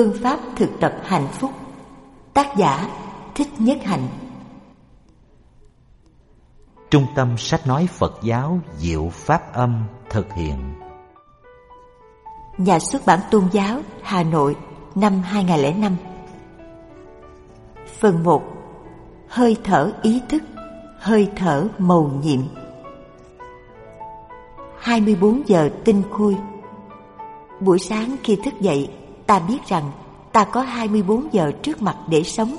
phương pháp thực tập hạnh phúc. Tác giả thích nhất hạnh. Trung tâm sách nói phật giáo diệu pháp âm thực hiện. Nhà xuất bản tôn giáo hà nội năm 2005 phần 1 hơi thở ý thức hơi thở màu nhiệm. 24 giờ tinh khôi Buổi sáng khi thức dậy Ta biết rằng ta có 24 giờ trước mặt để sống.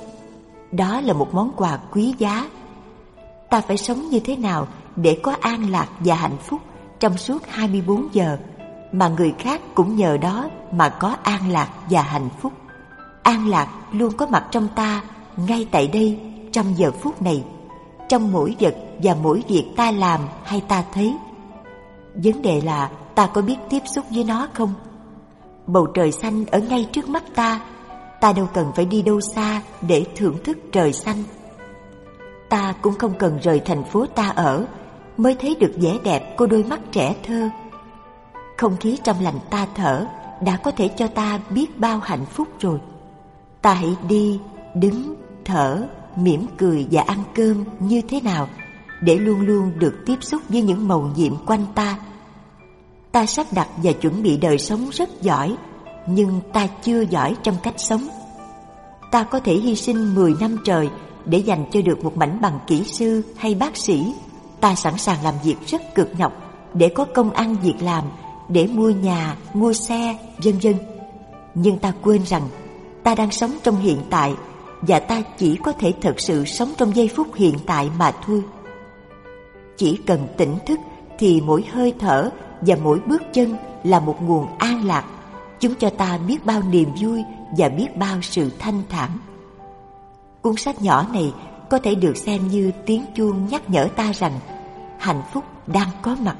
Đó là một món quà quý giá. Ta phải sống như thế nào để có an lạc và hạnh phúc trong suốt 24 giờ Mà người khác cũng nhờ đó mà có an lạc và hạnh phúc? An lạc luôn có mặt trong ta ngay tại đây, trong giờ phút này, Trong mỗi vật và mỗi việc ta làm hay ta thấy. Vấn đề là ta có biết tiếp xúc với nó không? Bầu trời xanh ở ngay trước mắt ta. Ta đâu cần phải đi đâu xa để thưởng thức trời xanh. Ta cũng không cần rời thành phố ta ở Mới thấy được vẻ đẹp của đôi mắt trẻ thơ. Không khí trong lành ta thở Đã có thể cho ta biết bao hạnh phúc rồi. Ta hãy đi, đứng, thở, mỉm cười và ăn cơm như thế nào để luôn luôn được tiếp xúc với những màu nhiệm quanh ta. Ta sắp đặt và chuẩn bị đời sống rất giỏi, nhưng ta chưa giỏi trong cách sống. Ta có thể hy sinh 10 năm trời để dành cho được một mảnh bằng kỹ sư hay bác sĩ. Ta sẵn sàng làm việc rất cực nhọc để có công ăn việc làm, để mua nhà, mua xe, vân vân. Nhưng ta quên rằng ta đang sống trong hiện tại và ta chỉ có thể thật sự sống trong giây phút hiện tại mà thôi. Chỉ cần tỉnh thức thì mỗi hơi thở và mỗi bước chân là một nguồn an lạc, chúng cho ta biết bao niềm vui và biết bao sự thanh thản. Cuốn sách nhỏ này có thể được xem như tiếng chuông nhắc nhở ta rằng hạnh phúc đang có mặt.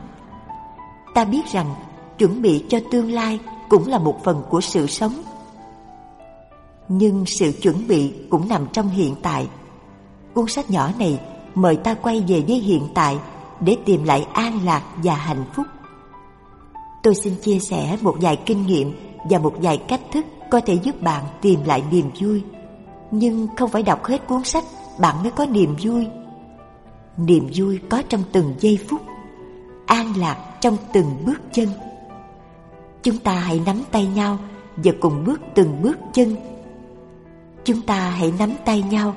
Ta biết rằng chuẩn bị cho tương lai cũng là một phần của sự sống. Nhưng sự chuẩn bị cũng nằm trong hiện tại. Cuốn sách nhỏ này mời ta quay về với hiện tại để tìm lại an lạc và hạnh phúc. Tôi xin chia sẻ một vài kinh nghiệm và một vài cách thức có thể giúp bạn tìm lại niềm vui. Nhưng không phải đọc hết cuốn sách bạn mới có niềm vui. Niềm vui có trong từng giây phút, an lạc trong từng bước chân. Chúng ta hãy nắm tay nhau và cùng bước từng bước chân. Chúng ta hãy nắm tay nhau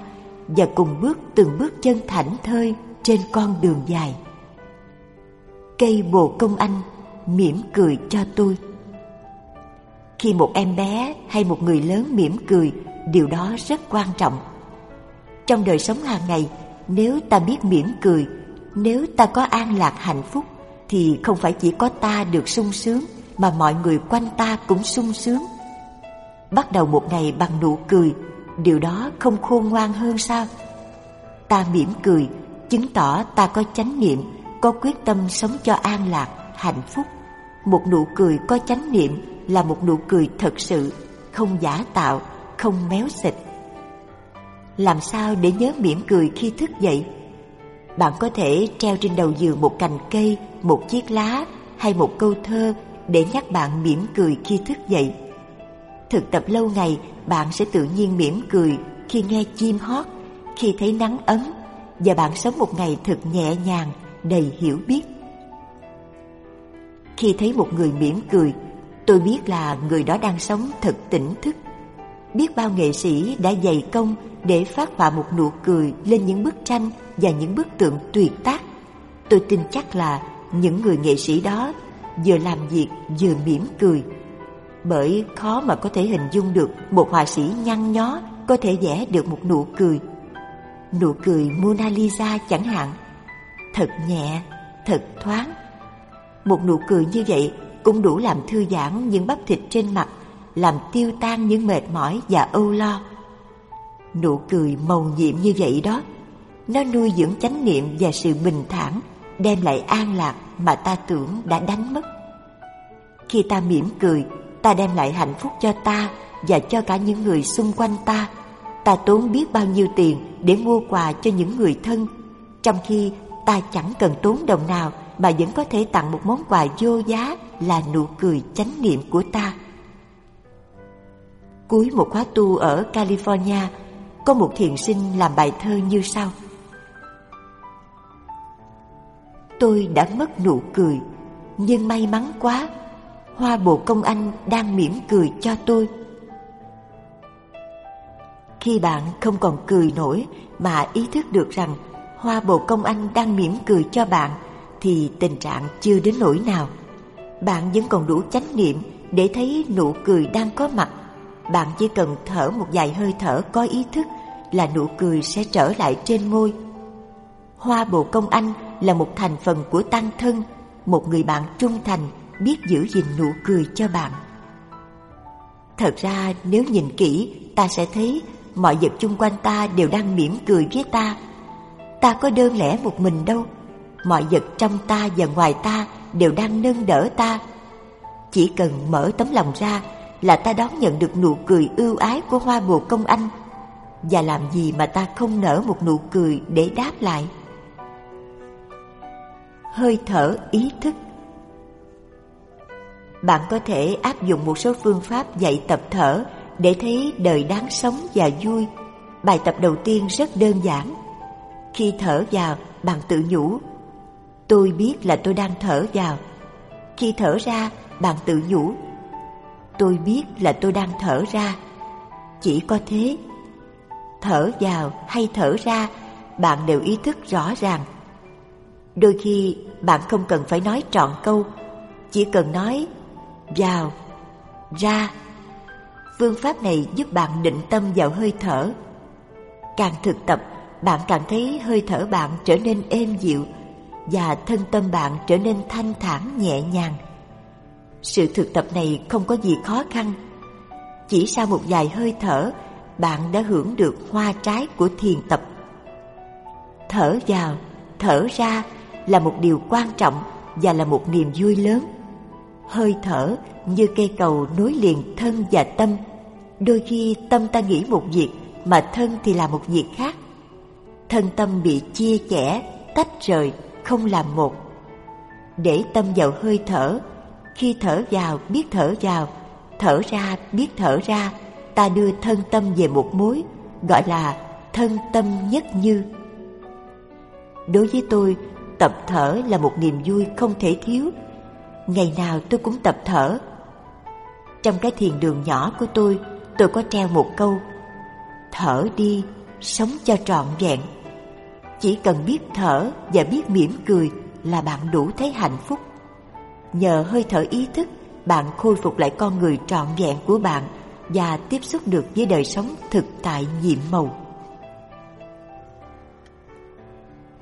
và cùng bước từng bước chân thảnh thơi trên con đường dài. Cây bồ công anh mỉm cười cho tôi. Khi một em bé hay một người lớn mỉm cười, điều đó rất quan trọng. Trong đời sống hàng ngày, nếu ta biết mỉm cười, nếu ta có an lạc hạnh phúc, thì không phải chỉ có ta được sung sướng, mà mọi người quanh ta cũng sung sướng. Bắt đầu một ngày bằng nụ cười, điều đó không khôn ngoan hơn sao? Ta mỉm cười, chứng tỏ ta có chánh niệm, có quyết tâm sống cho an lạc, hạnh phúc. Một nụ cười có chánh niệm là một nụ cười thật sự, không giả tạo, không méo xịt. Làm sao để nhớ mỉm cười khi thức dậy? Bạn có thể treo trên đầu giường một cành cây, một chiếc lá hay một câu thơ để nhắc bạn mỉm cười khi thức dậy. Thực tập lâu ngày, bạn sẽ tự nhiên mỉm cười khi nghe chim hót, khi thấy nắng ấm và bạn sống một ngày thật nhẹ nhàng, đầy hiểu biết. Khi thấy một người mỉm cười, tôi biết là người đó đang sống thật tỉnh thức. Biết bao nghệ sĩ đã dày công để phát họa một nụ cười lên những bức tranh và những bức tượng tuyệt tác. Tôi tin chắc là những người nghệ sĩ đó vừa làm việc vừa mỉm cười. Bởi khó mà có thể hình dung được một họa sĩ nhăn nhó có thể vẽ được một nụ cười. Nụ cười Mona Lisa chẳng hạn. Thật nhẹ, thật thoáng. Một nụ cười như vậy cũng đủ làm thư giãn những bắp thịt trên mặt, làm tiêu tan những mệt mỏi và âu lo. Nụ cười màu nhiệm như vậy đó, nó nuôi dưỡng chánh niệm và sự bình thản, đem lại an lạc mà ta tưởng đã đánh mất. Khi ta mỉm cười, ta đem lại hạnh phúc cho ta và cho cả những người xung quanh ta. Ta tốn biết bao nhiêu tiền để mua quà cho những người thân, trong khi ta chẳng cần tốn đồng nào mà vẫn có thể tặng một món quà vô giá là nụ cười chánh niệm của ta. Cuối một khóa tu ở California, có một thiền sinh làm bài thơ như sau. Tôi đã mất nụ cười, nhưng may mắn quá, hoa bồ công anh đang mỉm cười cho tôi. Khi bạn không còn cười nổi mà ý thức được rằng hoa bồ công anh đang mỉm cười cho bạn thì tình trạng chưa đến nỗi nào. Bạn vẫn còn đủ chánh niệm để thấy nụ cười đang có mặt. Bạn chỉ cần thở một vài hơi thở có ý thức là nụ cười sẽ trở lại trên môi. Hoa bồ công anh là một thành phần của tăng thân, một người bạn trung thành biết giữ gìn nụ cười cho bạn. Thật ra nếu nhìn kỹ ta sẽ thấy mọi vật chung quanh ta đều đang mỉm cười với ta. Ta có đơn lẻ một mình đâu, mọi vật trong ta và ngoài ta đều đang nâng đỡ ta. Chỉ cần mở tấm lòng ra là ta đón nhận được nụ cười ưu ái của hoa bồ công anh và làm gì mà ta không nở một nụ cười để đáp lại. Hơi thở ý thức Bạn có thể áp dụng một số phương pháp dạy tập thở để thấy đời đáng sống và vui. Bài tập đầu tiên rất đơn giản. Khi thở vào, bạn tự nhủ Tôi biết là tôi đang thở vào. Khi thở ra, bạn tự nhủ Tôi biết là tôi đang thở ra. Chỉ có thế. Thở vào hay thở ra, bạn đều ý thức rõ ràng. Đôi khi bạn không cần phải nói trọn câu, chỉ cần nói vào, ra. Phương pháp này giúp bạn định tâm vào hơi thở. Càng thực tập, bạn càng thấy hơi thở bạn trở nên êm dịu và thân tâm bạn trở nên thanh thản nhẹ nhàng. Sự thực tập này không có gì khó khăn. Chỉ sau một vài hơi thở, bạn đã hưởng được hoa trái của thiền tập. Thở vào, thở ra là một điều quan trọng và là một niềm vui lớn. Hơi thở như cây cầu nối liền thân và tâm. Đôi khi tâm ta nghĩ một việc mà thân thì là một việc khác. Thân tâm bị chia chẻ, tách rời, không làm một. Để tâm vào hơi thở, khi thở vào biết thở vào, thở ra biết thở ra, ta đưa thân tâm về một mối, gọi là thân tâm nhất như. Đối với tôi, tập thở là một niềm vui không thể thiếu. Ngày nào tôi cũng tập thở. Trong cái thiền đường nhỏ của tôi, tôi có treo một câu Thở đi, sống cho trọn vẹn. Chỉ cần biết thở và biết mỉm cười là bạn đủ thấy hạnh phúc. Nhờ hơi thở ý thức, bạn khôi phục lại con người trọn vẹn của bạn và tiếp xúc được với đời sống thực tại nhiệm màu.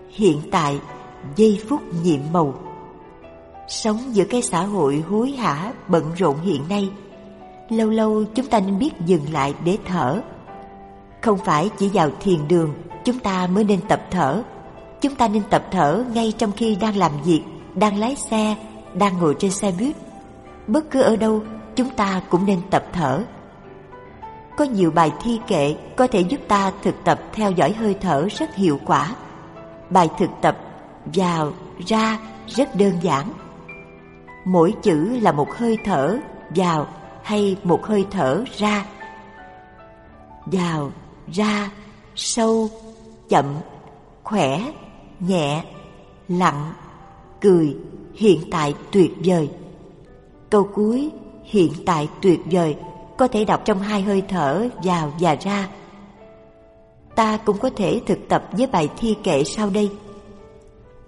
Hiện tại giây phút nhiệm màu. Sống giữa cái xã hội hối hả, bận rộn hiện nay, lâu lâu chúng ta nên biết dừng lại để thở. Không phải chỉ vào thiền đường chúng ta mới nên tập thở. Chúng ta nên tập thở ngay trong khi đang làm việc, đang lái xe, đang ngồi trên xe buýt. Bất cứ ở đâu, chúng ta cũng nên tập thở. Có nhiều bài thi kệ có thể giúp ta thực tập theo dõi hơi thở rất hiệu quả. Bài thực tập vào, ra rất đơn giản. Mỗi chữ là một hơi thở vào hay một hơi thở ra. Vào, ra, sâu, chậm, khỏe, nhẹ, lặng, cười, hiện tại tuyệt vời. Câu cuối hiện tại tuyệt vời có thể đọc trong hai hơi thở vào và ra. Ta cũng có thể thực tập với bài thi kệ sau đây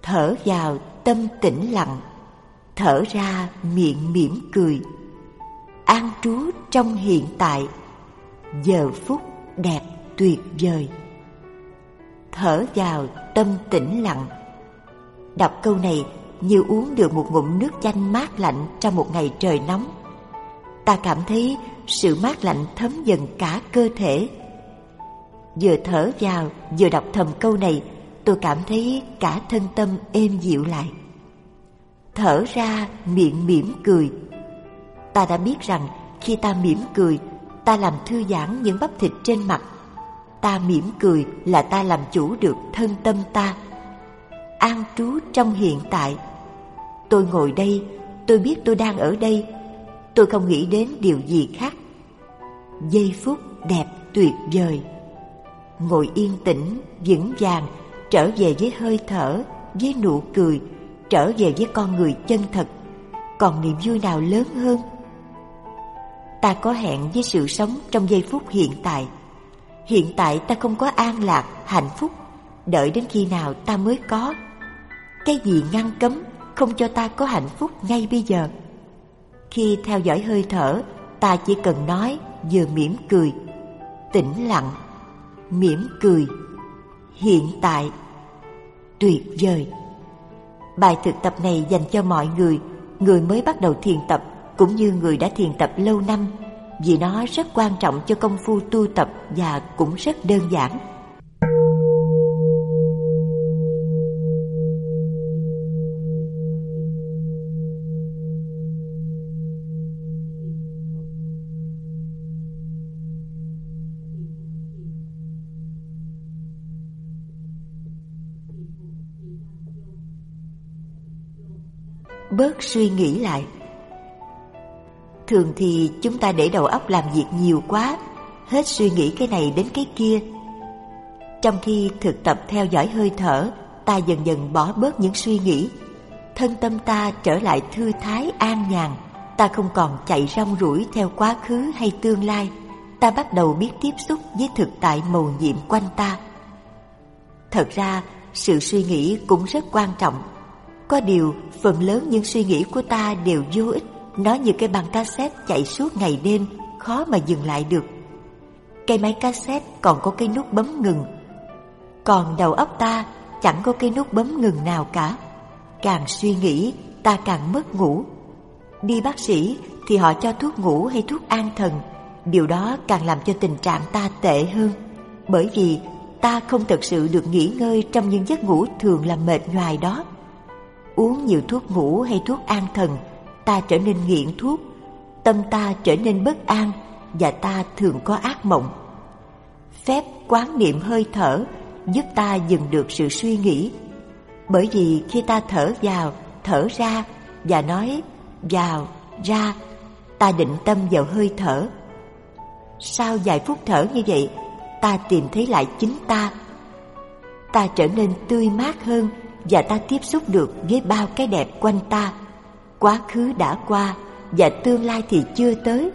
thở vào tâm tĩnh lặng thở ra miệng mỉm cười an trú trong hiện tại giờ phút đẹp tuyệt vời thở vào tâm tĩnh lặng đọc câu này như uống được một ngụm nước chanh mát lạnh trong một ngày trời nóng ta cảm thấy sự mát lạnh thấm dần cả cơ thể vừa thở vào vừa đọc thầm câu này tôi cảm thấy cả thân tâm êm dịu lại. Thở ra miệng mỉm cười. Ta đã biết rằng khi ta mỉm cười, ta làm thư giãn những bắp thịt trên mặt. Ta mỉm cười là ta làm chủ được thân tâm ta. An trú trong hiện tại, Tôi ngồi đây, tôi biết tôi đang ở đây. Tôi không nghĩ đến điều gì khác. Giây phút đẹp tuyệt vời. Ngồi yên tĩnh, vững vàng, trở về với hơi thở, với nụ cười, trở về với con người chân thật. Còn niềm vui nào lớn hơn? Ta có hẹn với sự sống trong giây phút hiện tại. Hiện tại ta không có an lạc, hạnh phúc, đợi đến khi nào ta mới có. Cái gì ngăn cấm không cho ta có hạnh phúc ngay bây giờ? Khi theo dõi hơi thở, ta chỉ cần nói vừa mỉm cười, tĩnh lặng, mỉm cười, hiện tại, tuyệt vời. Bài thực tập này dành cho mọi người, người mới bắt đầu thiền tập cũng như người đã thiền tập lâu năm vì nó rất quan trọng cho công phu tu tập và cũng rất đơn giản. bớt suy nghĩ lại thường thì chúng ta để đầu óc làm việc nhiều quá hết suy nghĩ cái này đến cái kia. Trong khi thực tập theo dõi hơi thở ta dần dần bỏ bớt những suy nghĩ. Thân tâm ta trở lại thư thái an nhàn. Ta không còn chạy rong ruổi theo quá khứ hay tương lai. Ta bắt đầu biết tiếp xúc với thực tại màu nhiệm quanh ta. Thật ra sự suy nghĩ cũng rất quan trọng. Có điều, phần lớn những suy nghĩ của ta đều vô ích, nó như cái băng cassette chạy suốt ngày đêm, khó mà dừng lại được. Cây máy cassette còn có cái nút bấm ngừng, còn đầu óc ta chẳng có cái nút bấm ngừng nào cả. Càng suy nghĩ, ta càng mất ngủ. Đi bác sĩ thì họ cho thuốc ngủ hay thuốc an thần, điều đó càng làm cho tình trạng ta tệ hơn, bởi vì ta không thực sự được nghỉ ngơi trong những giấc ngủ thường làm mệt nhoài đó uống nhiều thuốc ngủ hay thuốc an thần, ta trở nên nghiện thuốc, tâm ta trở nên bất an và ta thường có ác mộng. Phép quán niệm hơi thở giúp ta dừng được sự suy nghĩ. Bởi vì khi ta thở vào, thở ra và nói vào, ra, ta định tâm vào hơi thở. Sau vài phút thở như vậy, ta tìm thấy lại chính ta. Ta trở nên tươi mát hơn và ta tiếp xúc được với bao cái đẹp quanh ta. Quá khứ đã qua và tương lai thì chưa tới.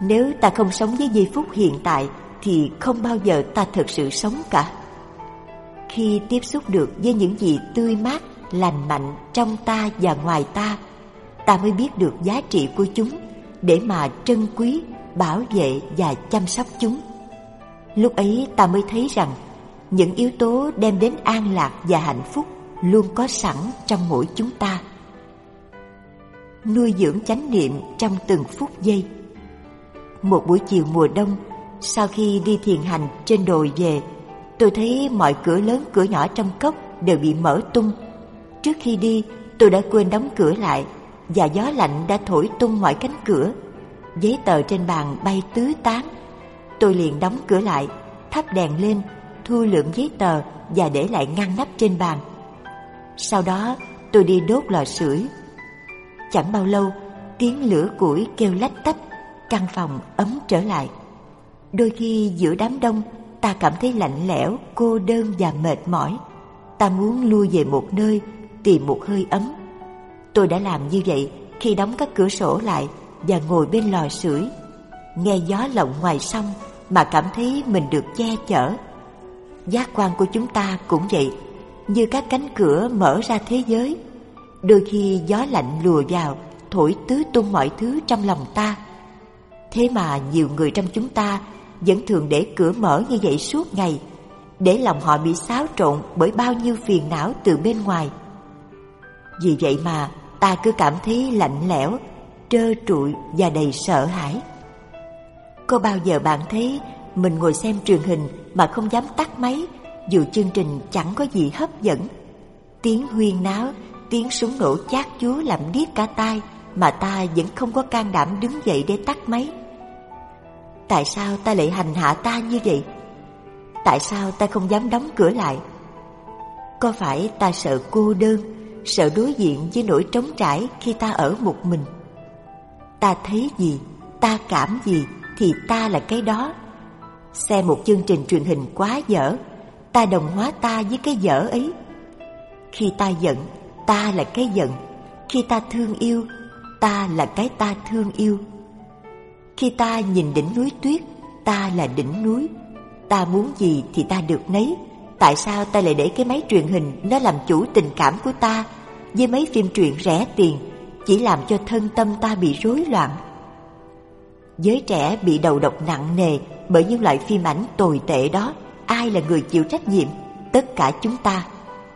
Nếu ta không sống với giây phút hiện tại thì không bao giờ ta thực sự sống cả. Khi tiếp xúc được với những gì tươi mát, lành mạnh trong ta và ngoài ta, ta mới biết được giá trị của chúng để mà trân quý, bảo vệ và chăm sóc chúng. Lúc ấy ta mới thấy rằng những yếu tố đem đến an lạc và hạnh phúc luôn có sẵn trong mỗi chúng ta nuôi dưỡng chánh niệm trong từng phút giây. Một buổi chiều mùa đông, sau khi đi thiền hành trên đồi về, tôi thấy mọi cửa lớn cửa nhỏ trong cốc đều bị mở tung. Trước khi đi, tôi đã quên đóng cửa lại và gió lạnh đã thổi tung mọi cánh cửa. Giấy tờ trên bàn bay tứ tán. Tôi liền đóng cửa lại, thắp đèn lên, thu lượng giấy tờ và để lại ngăn nắp trên bàn. Sau đó, tôi đi đốt lò sưởi. Chẳng bao lâu, tiếng lửa củi kêu lách tách, căn phòng ấm trở lại. Đôi khi giữa đám đông, ta cảm thấy lạnh lẽo, cô đơn và mệt mỏi. Ta muốn lui về một nơi, tìm một hơi ấm. Tôi đã làm như vậy khi đóng các cửa sổ lại và ngồi bên lò sưởi, nghe gió lộng ngoài sông mà cảm thấy mình được che chở. Giác quan của chúng ta cũng vậy, như các cánh cửa mở ra thế giới. Đôi khi gió lạnh lùa vào, thổi tứ tung mọi thứ trong lòng ta. Thế mà nhiều người trong chúng ta vẫn thường để cửa mở như vậy suốt ngày, để lòng họ bị xáo trộn bởi bao nhiêu phiền não từ bên ngoài. Vì vậy mà ta cứ cảm thấy lạnh lẽo, trơ trụi và đầy sợ hãi. Có bao giờ bạn thấy mình ngồi xem truyền hình mà không dám tắt máy dù chương trình chẳng có gì hấp dẫn. Tiếng huyên náo, tiếng súng nổ chát chúa làm điếc cả tai mà ta vẫn không có can đảm đứng dậy để tắt máy. Tại sao ta lại hành hạ ta như vậy? Tại sao ta không dám đóng cửa lại? Có phải ta sợ cô đơn, sợ đối diện với nỗi trống trải khi ta ở một mình. Ta thấy gì, ta cảm gì thì ta là cái đó. Xem một chương trình truyền hình quá dở, ta đồng hóa ta với cái dở ấy. Khi ta giận, ta là cái giận. Khi ta thương yêu, ta là cái ta thương yêu. Khi ta nhìn đỉnh núi tuyết, ta là đỉnh núi. Ta muốn gì thì ta được nấy. Tại sao ta lại để cái máy truyền hình nó làm chủ tình cảm của ta với mấy phim truyện rẻ tiền chỉ làm cho thân tâm ta bị rối loạn? Giới trẻ bị đầu độc nặng nề bởi những loại phim ảnh tồi tệ đó. Ai là người chịu trách nhiệm? Tất cả chúng ta.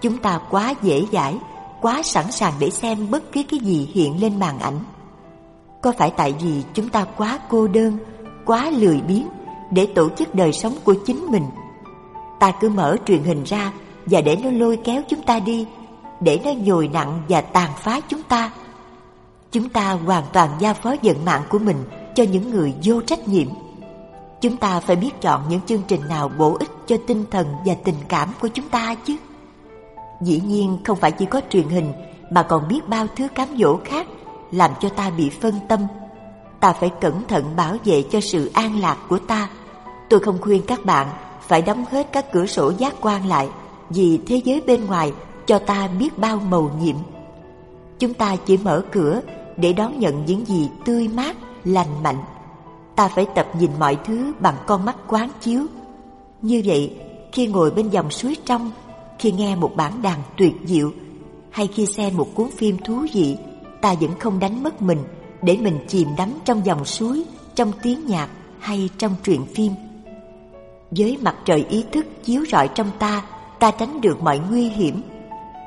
Chúng ta quá dễ dãi, quá sẵn sàng để xem bất cứ cái gì hiện lên màn ảnh. Có phải tại vì chúng ta quá cô đơn, quá lười biếng để tổ chức đời sống của chính mình? Ta cứ mở truyền hình ra và để nó lôi kéo chúng ta đi, để nó nhồi nặng và tàn phá chúng ta. Chúng ta hoàn toàn giao phó vận mạng của mình cho những người vô trách nhiệm. Chúng ta phải biết chọn những chương trình nào bổ ích cho tinh thần và tình cảm của chúng ta chứ. Dĩ nhiên không phải chỉ có truyền hình mà còn biết bao thứ cám dỗ khác làm cho ta bị phân tâm. Ta phải cẩn thận bảo vệ cho sự an lạc của ta. Tôi không khuyên các bạn phải đóng hết các cửa sổ giác quan lại vì thế giới bên ngoài cho ta biết bao màu nhiệm. Chúng ta chỉ mở cửa để đón nhận những gì tươi mát, lành mạnh. Ta phải tập nhìn mọi thứ bằng con mắt quán chiếu. Như vậy, khi ngồi bên dòng suối trong, khi nghe một bản đàn tuyệt diệu, hay khi xem một cuốn phim thú vị ta vẫn không đánh mất mình để mình chìm đắm trong dòng suối, trong tiếng nhạc hay trong truyện phim. Với mặt trời ý thức chiếu rọi trong ta, ta tránh được mọi nguy hiểm.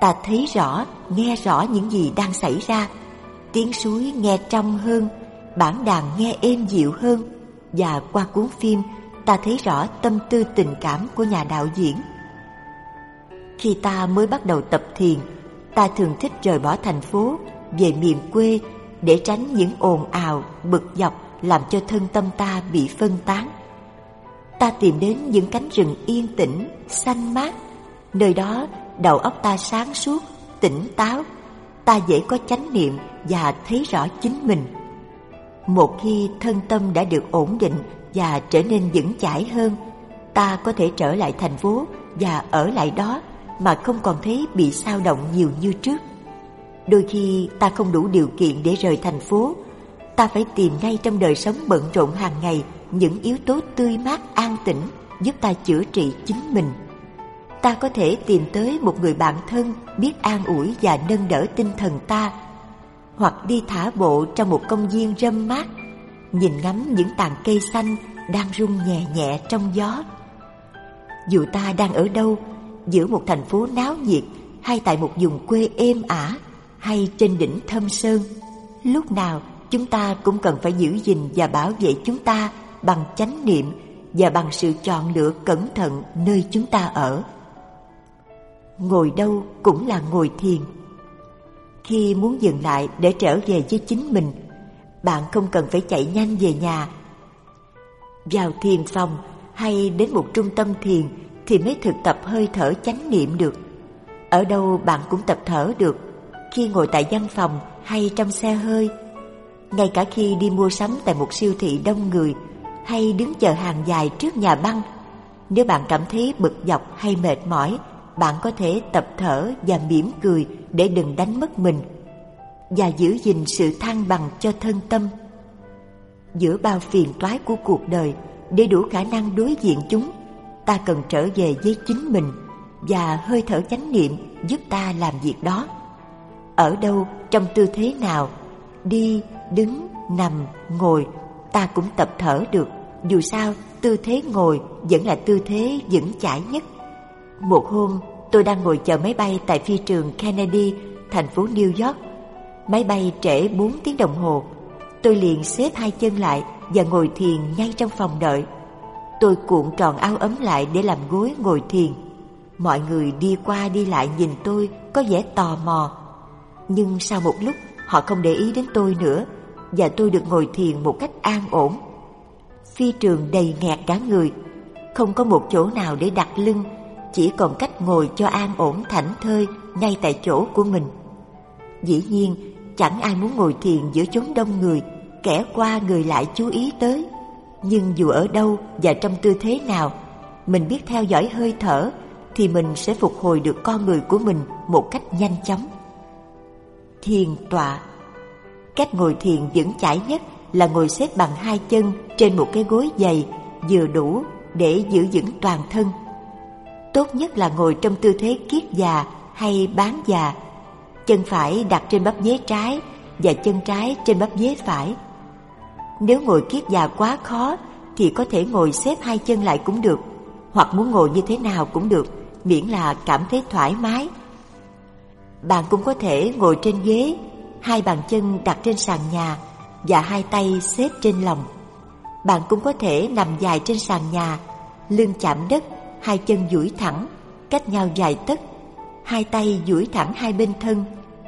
Ta thấy rõ, nghe rõ những gì đang xảy ra. Tiếng suối nghe trong hơn, bản đàn nghe êm dịu hơn. Và qua cuốn phim, ta thấy rõ tâm tư tình cảm của nhà đạo diễn. Khi ta mới bắt đầu tập thiền, ta thường thích rời bỏ thành phố về miền quê để tránh những ồn ào, bực dọc làm cho thân tâm ta bị phân tán. Ta tìm đến những cánh rừng yên tĩnh, xanh mát, nơi đó đầu óc ta sáng suốt, tỉnh táo, ta dễ có chánh niệm và thấy rõ chính mình. Một khi thân tâm đã được ổn định và trở nên vững chãi hơn, ta có thể trở lại thành phố và ở lại đó mà không còn thấy bị sao động nhiều như trước. Đôi khi ta không đủ điều kiện để rời thành phố, ta phải tìm ngay trong đời sống bận rộn hàng ngày những yếu tố tươi mát an tĩnh giúp ta chữa trị chính mình. Ta có thể tìm tới một người bạn thân biết an ủi và nâng đỡ tinh thần ta, hoặc đi thả bộ trong một công viên râm mát, nhìn ngắm những tàn cây xanh đang rung nhẹ nhẹ trong gió. Dù ta đang ở đâu, giữa một thành phố náo nhiệt hay tại một vùng quê êm ả, hay trên đỉnh thâm sơn. Lúc nào chúng ta cũng cần phải giữ gìn và bảo vệ chúng ta bằng chánh niệm và bằng sự chọn lựa cẩn thận nơi chúng ta ở. Ngồi đâu cũng là ngồi thiền. Khi muốn dừng lại để trở về với chính mình bạn không cần phải chạy nhanh về nhà. Vào thiền phòng hay đến một trung tâm thiền thì mới thực tập hơi thở chánh niệm được ở đâu bạn cũng tập thở được khi ngồi tại văn phòng hay trong xe hơi, ngay cả khi đi mua sắm tại một siêu thị đông người hay đứng chờ hàng dài trước nhà băng. Nếu bạn cảm thấy bực dọc hay mệt mỏi, bạn có thể tập thở và mỉm cười để đừng đánh mất mình và giữ gìn sự thăng bằng cho thân tâm. Giữa bao phiền toái của cuộc đời, để đủ khả năng đối diện chúng, ta cần trở về với chính mình và hơi thở chánh niệm giúp ta làm việc đó ở đâu, trong tư thế nào, đi, đứng, nằm, ngồi, ta cũng tập thở được. Dù sao, tư thế ngồi vẫn là tư thế vững chãi nhất. Một hôm, tôi đang ngồi chờ máy bay tại phi trường Kennedy, thành phố New York. Máy bay trễ 4 tiếng đồng hồ. Tôi liền xếp hai chân lại và ngồi thiền ngay trong phòng đợi. Tôi cuộn tròn áo ấm lại để làm gối ngồi thiền. Mọi người đi qua đi lại nhìn tôi có vẻ tò mò nhưng sau một lúc họ không để ý đến tôi nữa và tôi được ngồi thiền một cách an ổn. Phi trường đầy nghẹt cả người, không có một chỗ nào để đặt lưng, chỉ còn cách ngồi cho an ổn thảnh thơi ngay tại chỗ của mình. Dĩ nhiên, chẳng ai muốn ngồi thiền giữa chốn đông người, kẻ qua người lại chú ý tới. Nhưng dù ở đâu và trong tư thế nào, mình biết theo dõi hơi thở thì mình sẽ phục hồi được con người của mình một cách nhanh chóng. Thiền tọa Cách ngồi thiền vững chãi nhất là ngồi xếp bằng hai chân trên một cái gối dày vừa đủ để giữ vững toàn thân. Tốt nhất là ngồi trong tư thế kiết già hay bán già. Chân phải đặt trên bắp dế trái và chân trái trên bắp dế phải. Nếu ngồi kiết già quá khó thì có thể ngồi xếp hai chân lại cũng được, hoặc muốn ngồi như thế nào cũng được, miễn là cảm thấy thoải mái. Bạn cũng có thể ngồi trên ghế, hai bàn chân đặt trên sàn nhà và hai tay xếp trên lòng. Bạn cũng có thể nằm dài trên sàn nhà, lưng chạm đất, hai chân duỗi thẳng, cách nhau dài tấc, hai tay duỗi thẳng hai bên thân,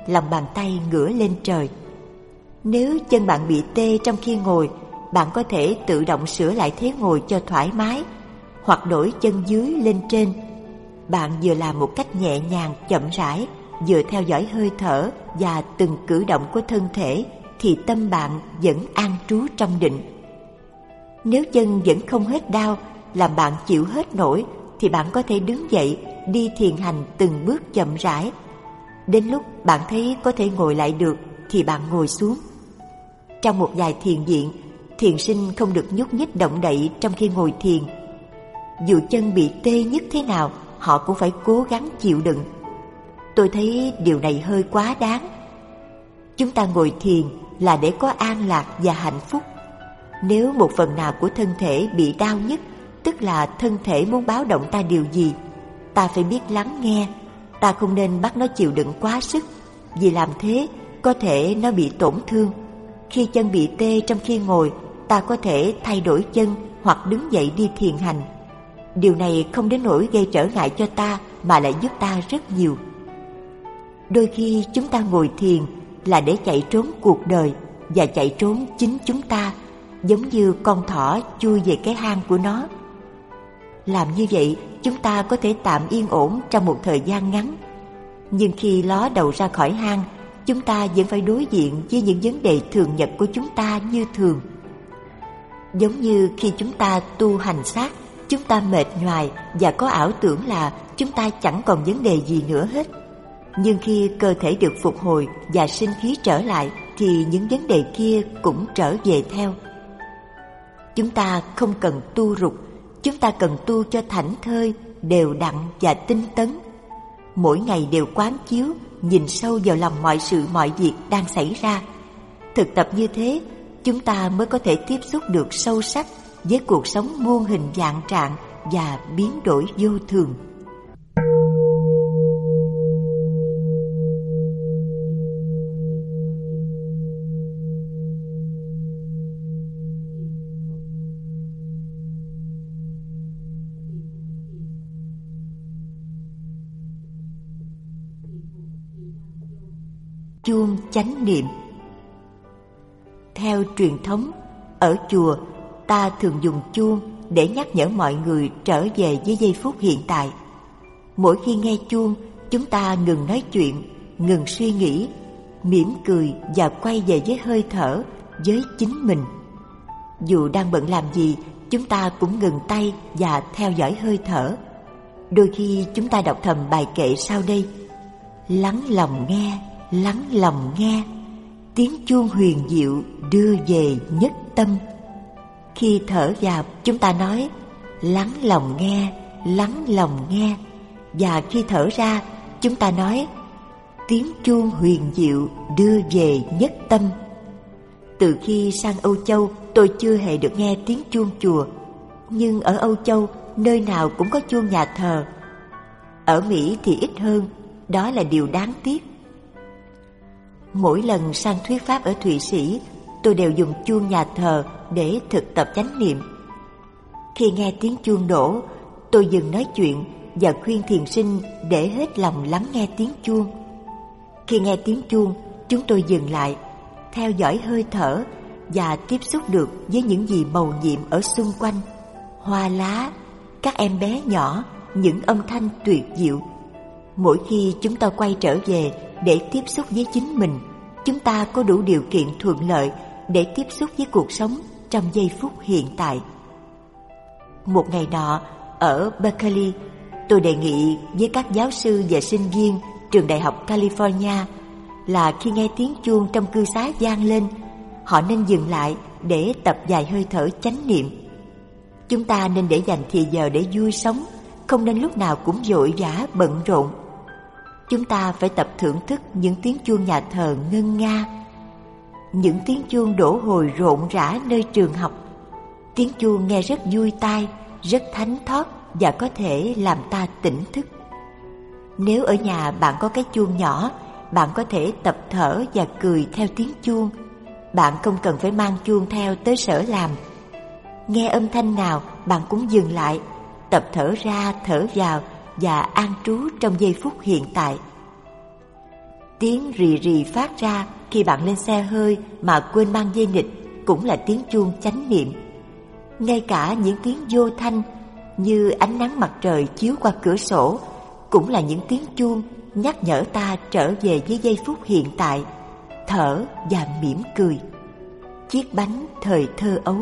lòng bàn tay ngửa lên trời. Nếu chân bạn bị tê trong khi ngồi, bạn có thể tự động sửa lại thế ngồi cho thoải mái, hoặc đổi chân dưới lên trên. Bạn vừa làm một cách nhẹ nhàng, chậm rãi, vừa theo dõi hơi thở và từng cử động của thân thể thì tâm bạn vẫn an trú trong định. Nếu chân vẫn không hết đau, làm bạn chịu hết nổi, thì bạn có thể đứng dậy, đi thiền hành từng bước chậm rãi. Đến lúc bạn thấy có thể ngồi lại được, thì bạn ngồi xuống. Trong một vài thiền viện, thiền sinh không được nhúc nhích động đậy trong khi ngồi thiền. Dù chân bị tê nhất thế nào, họ cũng phải cố gắng chịu đựng. Tôi thấy điều này hơi quá đáng. Chúng ta ngồi thiền là để có an lạc và hạnh phúc. Nếu một phần nào của thân thể bị đau nhất, tức là thân thể muốn báo động ta điều gì, ta phải biết lắng nghe. Ta không nên bắt nó chịu đựng quá sức, vì làm thế có thể nó bị tổn thương. Khi chân bị tê trong khi ngồi, ta có thể thay đổi chân hoặc đứng dậy đi thiền hành. Điều này không đến nỗi gây trở ngại cho ta mà lại giúp ta rất nhiều. Đôi khi chúng ta ngồi thiền là để chạy trốn cuộc đời và chạy trốn chính chúng ta giống như con thỏ chui về cái hang của nó. Làm như vậy, chúng ta có thể tạm yên ổn trong một thời gian ngắn. Nhưng khi ló đầu ra khỏi hang, chúng ta vẫn phải đối diện với những vấn đề thường nhật của chúng ta như thường. Giống như khi chúng ta tu hành sát, chúng ta mệt nhoài và có ảo tưởng là chúng ta chẳng còn vấn đề gì nữa hết nhưng khi cơ thể được phục hồi và sinh khí trở lại thì những vấn đề kia cũng trở về theo. Chúng ta không cần tu rục, chúng ta cần tu cho thảnh thơi, đều đặn và tinh tấn. Mỗi ngày đều quán chiếu, nhìn sâu vào lòng mọi sự mọi việc đang xảy ra. Thực tập như thế, chúng ta mới có thể tiếp xúc được sâu sắc với cuộc sống muôn hình dạng trạng và biến đổi vô thường. Chánh niệm. Theo truyền thống, ở chùa, ta thường dùng chuông để nhắc nhở mọi người trở về với giây phút hiện tại. Mỗi khi nghe chuông, chúng ta ngừng nói chuyện, ngừng suy nghĩ, mỉm cười và quay về với hơi thở, với chính mình. Dù đang bận làm gì, chúng ta cũng ngừng tay và theo dõi hơi thở. Đôi khi chúng ta đọc thầm bài kệ sau đây. Lắng lòng nghe lắng lòng nghe, tiếng chuông huyền diệu đưa về nhất tâm. Khi thở vào, chúng ta nói, lắng lòng nghe, lắng lòng nghe. Và khi thở ra, chúng ta nói, tiếng chuông huyền diệu đưa về nhất tâm. Từ khi sang âu châu, tôi chưa hề được nghe tiếng chuông chùa. Nhưng ở âu châu, nơi nào cũng có chuông nhà thờ. Ở mỹ thì ít hơn, đó là điều đáng tiếc. Mỗi lần sang thuyết pháp ở Thụy Sĩ, tôi đều dùng chuông nhà thờ để thực tập chánh niệm. Khi nghe tiếng chuông đổ, tôi dừng nói chuyện và khuyên thiền sinh để hết lòng lắng nghe tiếng chuông. Khi nghe tiếng chuông, chúng tôi dừng lại, theo dõi hơi thở và tiếp xúc được với những gì màu nhiệm ở xung quanh. Hoa lá, các em bé nhỏ, những âm thanh tuyệt diệu. Mỗi khi chúng ta quay trở về để tiếp xúc với chính mình. Chúng ta có đủ điều kiện thuận lợi để tiếp xúc với cuộc sống trong giây phút hiện tại. Một ngày nọ, ở berkeley, tôi đề nghị với các giáo sư và sinh viên trường đại học california là khi nghe tiếng chuông trong cư xá vang lên, họ nên dừng lại để tập dài hơi thở chánh niệm. Chúng ta nên để dành thì giờ để vui sống, không nên lúc nào cũng vội vã bận rộn chúng ta phải tập thưởng thức những tiếng chuông nhà thờ ngân nga, những tiếng chuông đổ hồi rộn rã nơi trường học. Tiếng chuông nghe rất vui tai, rất thánh thót và có thể làm ta tỉnh thức. Nếu ở nhà bạn có cái chuông nhỏ, bạn có thể tập thở và cười theo tiếng chuông. Bạn không cần phải mang chuông theo tới sở làm. Nghe âm thanh nào, bạn cũng dừng lại, tập thở ra, thở vào và an trú trong giây phút hiện tại. Tiếng rì rì phát ra khi bạn lên xe hơi mà quên mang dây nịch cũng là tiếng chuông chánh niệm. Ngay cả những tiếng vô thanh như ánh nắng mặt trời chiếu qua cửa sổ cũng là những tiếng chuông nhắc nhở ta trở về với giây phút hiện tại, thở và mỉm cười. Chiếc bánh thời thơ ấu.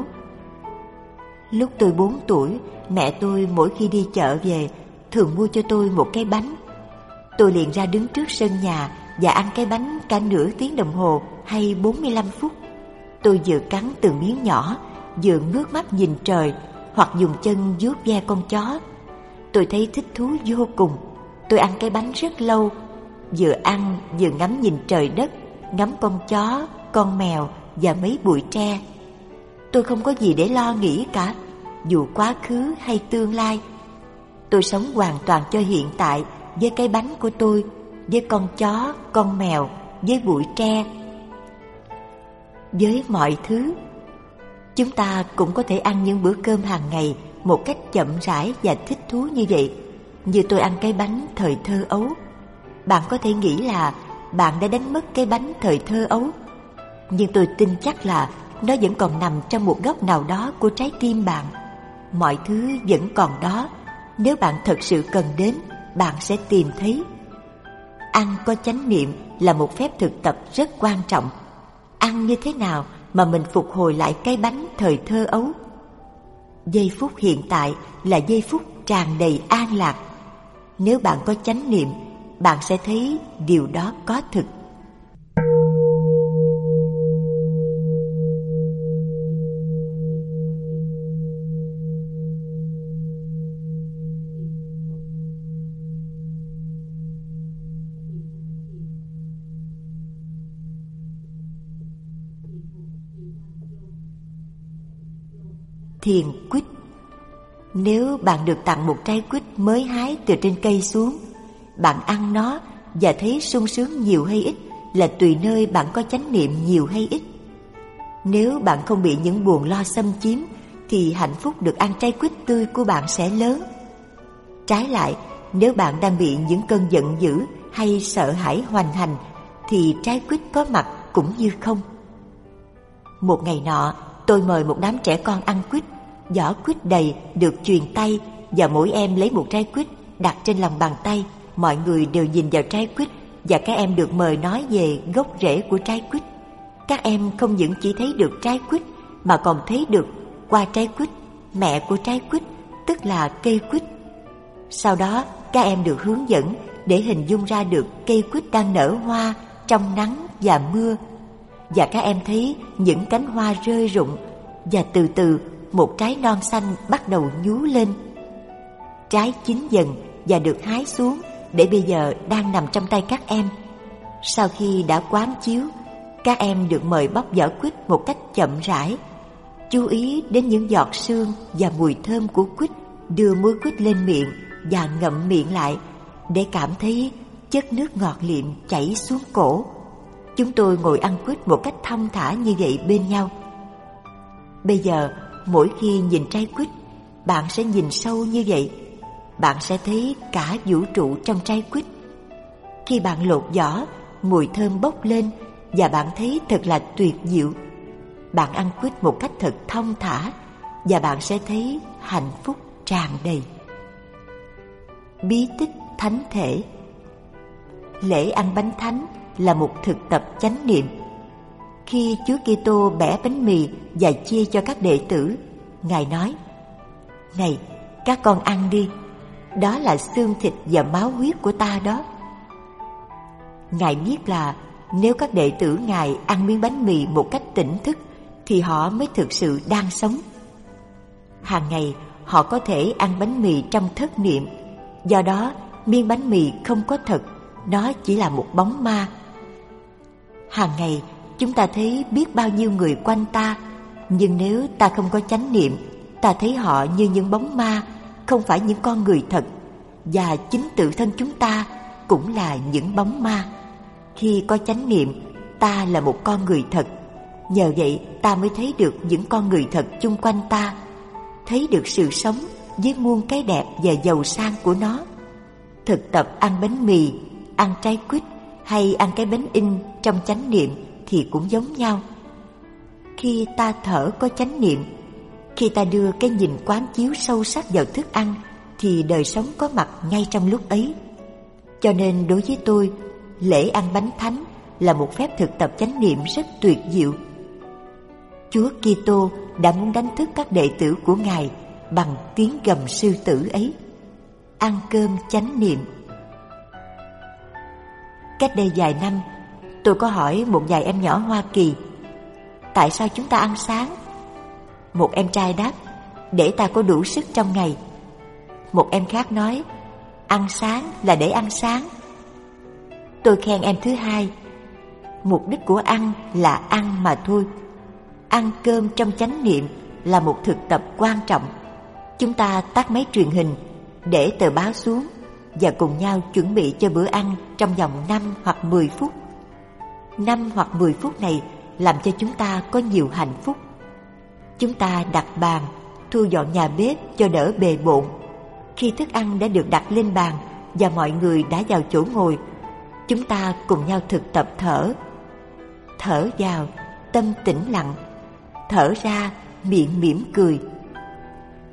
Lúc tôi bốn tuổi, mẹ tôi mỗi khi đi chợ về thường mua cho tôi một cái bánh. Tôi liền ra đứng trước sân nhà và ăn cái bánh cả nửa tiếng đồng hồ hay 45 phút. Tôi vừa cắn từng miếng nhỏ, vừa ngước mắt nhìn trời hoặc dùng chân vuốt ve con chó. Tôi thấy thích thú vô cùng. Tôi ăn cái bánh rất lâu, vừa ăn vừa ngắm nhìn trời đất, ngắm con chó, con mèo và mấy bụi tre. Tôi không có gì để lo nghĩ cả, dù quá khứ hay tương lai tôi sống hoàn toàn cho hiện tại với cái bánh của tôi, với con chó, con mèo, với bụi tre. Với mọi thứ, chúng ta cũng có thể ăn những bữa cơm hàng ngày một cách chậm rãi và thích thú như vậy. Như tôi ăn cái bánh thời thơ ấu. Bạn có thể nghĩ là bạn đã đánh mất cái bánh thời thơ ấu. Nhưng tôi tin chắc là nó vẫn còn nằm trong một góc nào đó của trái tim bạn. Mọi thứ vẫn còn đó nếu bạn thật sự cần đến, bạn sẽ tìm thấy. Ăn có chánh niệm là một phép thực tập rất quan trọng. Ăn như thế nào mà mình phục hồi lại cái bánh thời thơ ấu? Giây phút hiện tại là giây phút tràn đầy an lạc. Nếu bạn có chánh niệm, bạn sẽ thấy điều đó có thực. Thiền quýt. Nếu bạn được tặng một trái quýt mới hái từ trên cây xuống, bạn ăn nó và thấy sung sướng nhiều hay ít là tùy nơi bạn có chánh niệm nhiều hay ít. Nếu bạn không bị những buồn lo xâm chiếm, thì hạnh phúc được ăn trái quýt tươi của bạn sẽ lớn. Trái lại, nếu bạn đang bị những cơn giận dữ hay sợ hãi hoành hành, thì trái quýt có mặt cũng như không. Một ngày nọ tôi mời một đám trẻ con ăn quýt. Giỏ quýt đầy được truyền tay và mỗi em lấy một trái quýt đặt trên lòng bàn tay. Mọi người đều nhìn vào trái quýt và các em được mời nói về gốc rễ của trái quýt. Các em không những chỉ thấy được trái quýt mà còn thấy được qua trái quýt, mẹ của trái quýt, tức là cây quýt. Sau đó, các em được hướng dẫn để hình dung ra được cây quýt đang nở hoa trong nắng và mưa và các em thấy những cánh hoa rơi rụng và từ từ một trái non xanh bắt đầu nhú lên. Trái chín dần và được hái xuống để bây giờ đang nằm trong tay các em. Sau khi đã quán chiếu, các em được mời bóc vỏ quýt một cách chậm rãi. Chú ý đến những giọt sương và mùi thơm của quýt đưa muối quýt lên miệng và ngậm miệng lại để cảm thấy chất nước ngọt liệm chảy xuống cổ. Chúng tôi ngồi ăn quýt một cách thong thả như vậy bên nhau. Bây giờ, mỗi khi nhìn trái quýt, bạn sẽ nhìn sâu như vậy. Bạn sẽ thấy cả vũ trụ trong trái quýt. Khi bạn lột vỏ, mùi thơm bốc lên và bạn thấy thật là tuyệt diệu. Bạn ăn quýt một cách thật thông thả và bạn sẽ thấy hạnh phúc tràn đầy. Bí tích thánh thể. Lễ ăn bánh thánh là một thực tập chánh niệm. Khi Chúa Kitô bẻ bánh mì và chia cho các đệ tử, Ngài nói: "Này, các con ăn đi, đó là xương thịt và máu huyết của ta đó." Ngài biết là nếu các đệ tử Ngài ăn miếng bánh mì một cách tỉnh thức thì họ mới thực sự đang sống. Hàng ngày họ có thể ăn bánh mì trong thất niệm, do đó miếng bánh mì không có thật, nó chỉ là một bóng ma. Hàng ngày chúng ta thấy biết bao nhiêu người quanh ta, nhưng nếu ta không có chánh niệm, ta thấy họ như những bóng ma, không phải những con người thật, và chính tự thân chúng ta cũng là những bóng ma. Khi có chánh niệm, ta là một con người thật. Nhờ vậy ta mới thấy được những con người thật chung quanh ta, thấy được sự sống với muôn cái đẹp và giàu sang của nó. Thực tập ăn bánh mì, ăn trái quýt hay ăn cái bánh in trong chánh niệm thì cũng giống nhau. Khi ta thở có chánh niệm, khi ta đưa cái nhìn quán chiếu sâu sắc vào thức ăn thì đời sống có mặt ngay trong lúc ấy. Cho nên đối với tôi, lễ ăn bánh thánh là một phép thực tập chánh niệm rất tuyệt diệu. Chúa Kitô đã muốn đánh thức các đệ tử của Ngài bằng tiếng gầm sư tử ấy. Ăn cơm chánh niệm. Cách đây vài năm, tôi có hỏi một vài em nhỏ Hoa Kỳ, Tại sao chúng ta ăn sáng? Một em trai đáp, Để ta có đủ sức trong ngày. Một em khác nói, Ăn sáng là để ăn sáng. Tôi khen em thứ hai, Mục đích của ăn là ăn mà thôi. Ăn cơm trong chánh niệm là một thực tập quan trọng. Chúng ta tắt máy truyền hình, Để tờ báo xuống Và cùng nhau chuẩn bị cho bữa ăn Trong vòng 5 hoặc 10 phút. 5 hoặc 10 phút này Làm cho chúng ta có nhiều hạnh phúc Chúng ta đặt bàn Thu dọn nhà bếp cho đỡ bề bộn Khi thức ăn đã được đặt lên bàn Và mọi người đã vào chỗ ngồi chúng ta cùng nhau thực tập thở. Thở vào, tâm tĩnh lặng. Thở ra, miệng mỉm cười.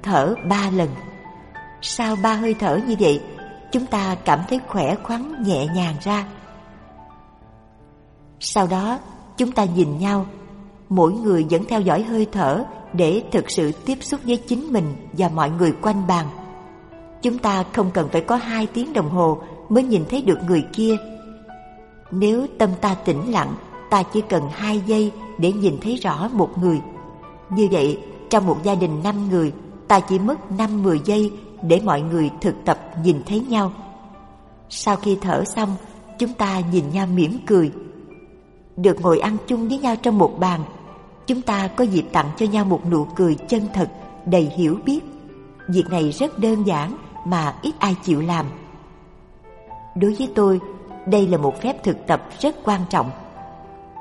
Thở ba lần. Sau ba hơi thở như vậy, chúng ta cảm thấy khỏe khoắn nhẹ nhàng ra. Sau đó, chúng ta nhìn nhau, mỗi người vẫn theo dõi hơi thở để thực sự tiếp xúc với chính mình và mọi người quanh bàn. Chúng ta không cần phải có hai tiếng đồng hồ mới nhìn thấy được người kia nếu tâm ta tĩnh lặng, ta chỉ cần hai giây để nhìn thấy rõ một người. Như vậy, trong một gia đình năm người, ta chỉ mất năm mười giây để mọi người thực tập nhìn thấy nhau. Sau khi thở xong, chúng ta nhìn nhau mỉm cười. Được ngồi ăn chung với nhau trong một bàn, chúng ta có dịp tặng cho nhau một nụ cười chân thật, đầy hiểu biết. Việc này rất đơn giản mà ít ai chịu làm. Đối với tôi, đây là một phép thực tập rất quan trọng.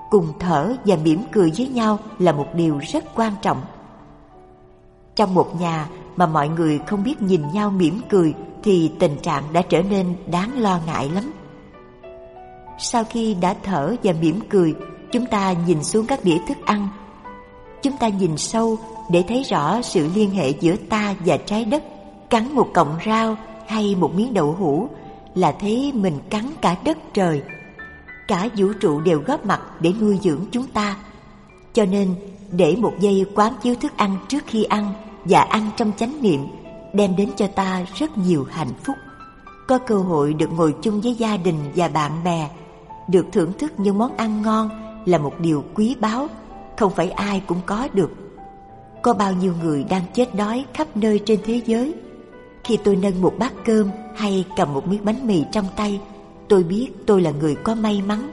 Cùng thở và mỉm cười với nhau là một điều rất quan trọng. Trong một nhà mà mọi người không biết nhìn nhau mỉm cười thì tình trạng đã trở nên đáng lo ngại lắm. Sau khi đã thở và mỉm cười, chúng ta nhìn xuống các đĩa thức ăn. Chúng ta nhìn sâu để thấy rõ sự liên hệ giữa ta và trái đất. Cắn một cọng rau hay một miếng đậu hũ là thấy mình cắn cả đất trời. Cả vũ trụ đều góp mặt để nuôi dưỡng chúng ta. Cho nên, để một giây quán chiếu thức ăn trước khi ăn và ăn trong chánh niệm đem đến cho ta rất nhiều hạnh phúc. Có cơ hội được ngồi chung với gia đình và bạn bè, được thưởng thức những món ăn ngon là một điều quý báu, không phải ai cũng có được. Có bao nhiêu người đang chết đói khắp nơi trên thế giới khi tôi nâng một bát cơm hay cầm một miếng bánh mì trong tay, tôi biết tôi là người có may mắn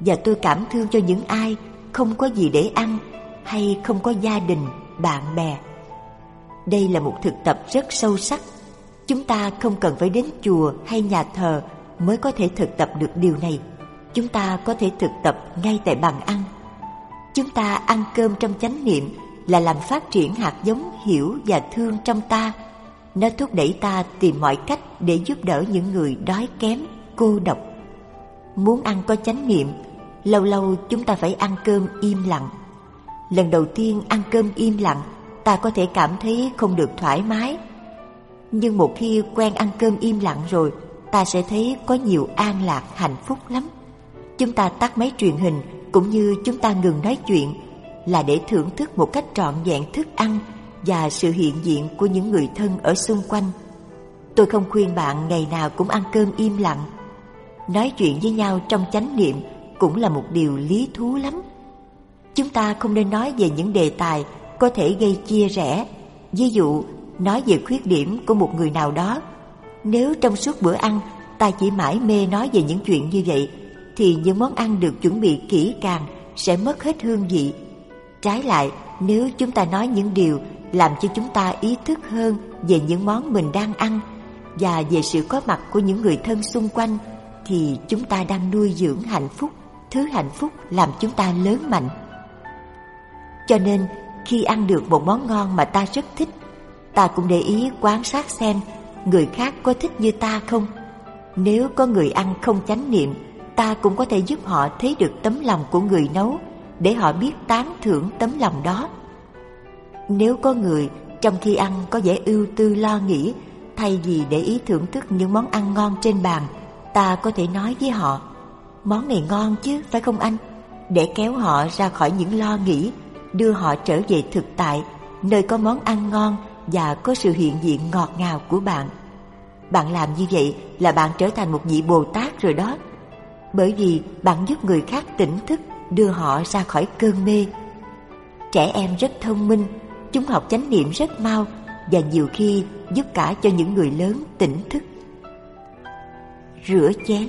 và tôi cảm thương cho những ai không có gì để ăn hay không có gia đình, bạn bè. Đây là một thực tập rất sâu sắc. Chúng ta không cần phải đến chùa hay nhà thờ mới có thể thực tập được điều này. Chúng ta có thể thực tập ngay tại bàn ăn. Chúng ta ăn cơm trong chánh niệm là làm phát triển hạt giống hiểu và thương trong ta nó thúc đẩy ta tìm mọi cách để giúp đỡ những người đói kém, cô độc. Muốn ăn có chánh niệm, lâu lâu chúng ta phải ăn cơm im lặng. Lần đầu tiên ăn cơm im lặng, ta có thể cảm thấy không được thoải mái. Nhưng một khi quen ăn cơm im lặng rồi, ta sẽ thấy có nhiều an lạc hạnh phúc lắm. Chúng ta tắt máy truyền hình cũng như chúng ta ngừng nói chuyện là để thưởng thức một cách trọn vẹn thức ăn và sự hiện diện của những người thân ở xung quanh. Tôi không khuyên bạn ngày nào cũng ăn cơm im lặng. Nói chuyện với nhau trong chánh niệm cũng là một điều lý thú lắm. Chúng ta không nên nói về những đề tài có thể gây chia rẽ. Ví dụ, nói về khuyết điểm của một người nào đó. Nếu trong suốt bữa ăn ta chỉ mãi mê nói về những chuyện như vậy, thì những món ăn được chuẩn bị kỹ càng sẽ mất hết hương vị. Trái lại, nếu chúng ta nói những điều làm cho chúng ta ý thức hơn về những món mình đang ăn và về sự có mặt của những người thân xung quanh thì chúng ta đang nuôi dưỡng hạnh phúc, thứ hạnh phúc làm chúng ta lớn mạnh. Cho nên, khi ăn được một món ngon mà ta rất thích, ta cũng để ý quan sát xem người khác có thích như ta không. Nếu có người ăn không chánh niệm, ta cũng có thể giúp họ thấy được tấm lòng của người nấu để họ biết tán thưởng tấm lòng đó. Nếu có người trong khi ăn có vẻ ưu tư lo nghĩ thay vì để ý thưởng thức những món ăn ngon trên bàn, ta có thể nói với họ món này ngon chứ phải không anh? Để kéo họ ra khỏi những lo nghĩ, đưa họ trở về thực tại, nơi có món ăn ngon và có sự hiện diện ngọt ngào của bạn. Bạn làm như vậy là bạn trở thành một vị Bồ Tát rồi đó. Bởi vì bạn giúp người khác tỉnh thức, đưa họ ra khỏi cơn mê. Trẻ em rất thông minh, chúng học chánh niệm rất mau và nhiều khi giúp cả cho những người lớn tỉnh thức. Rửa chén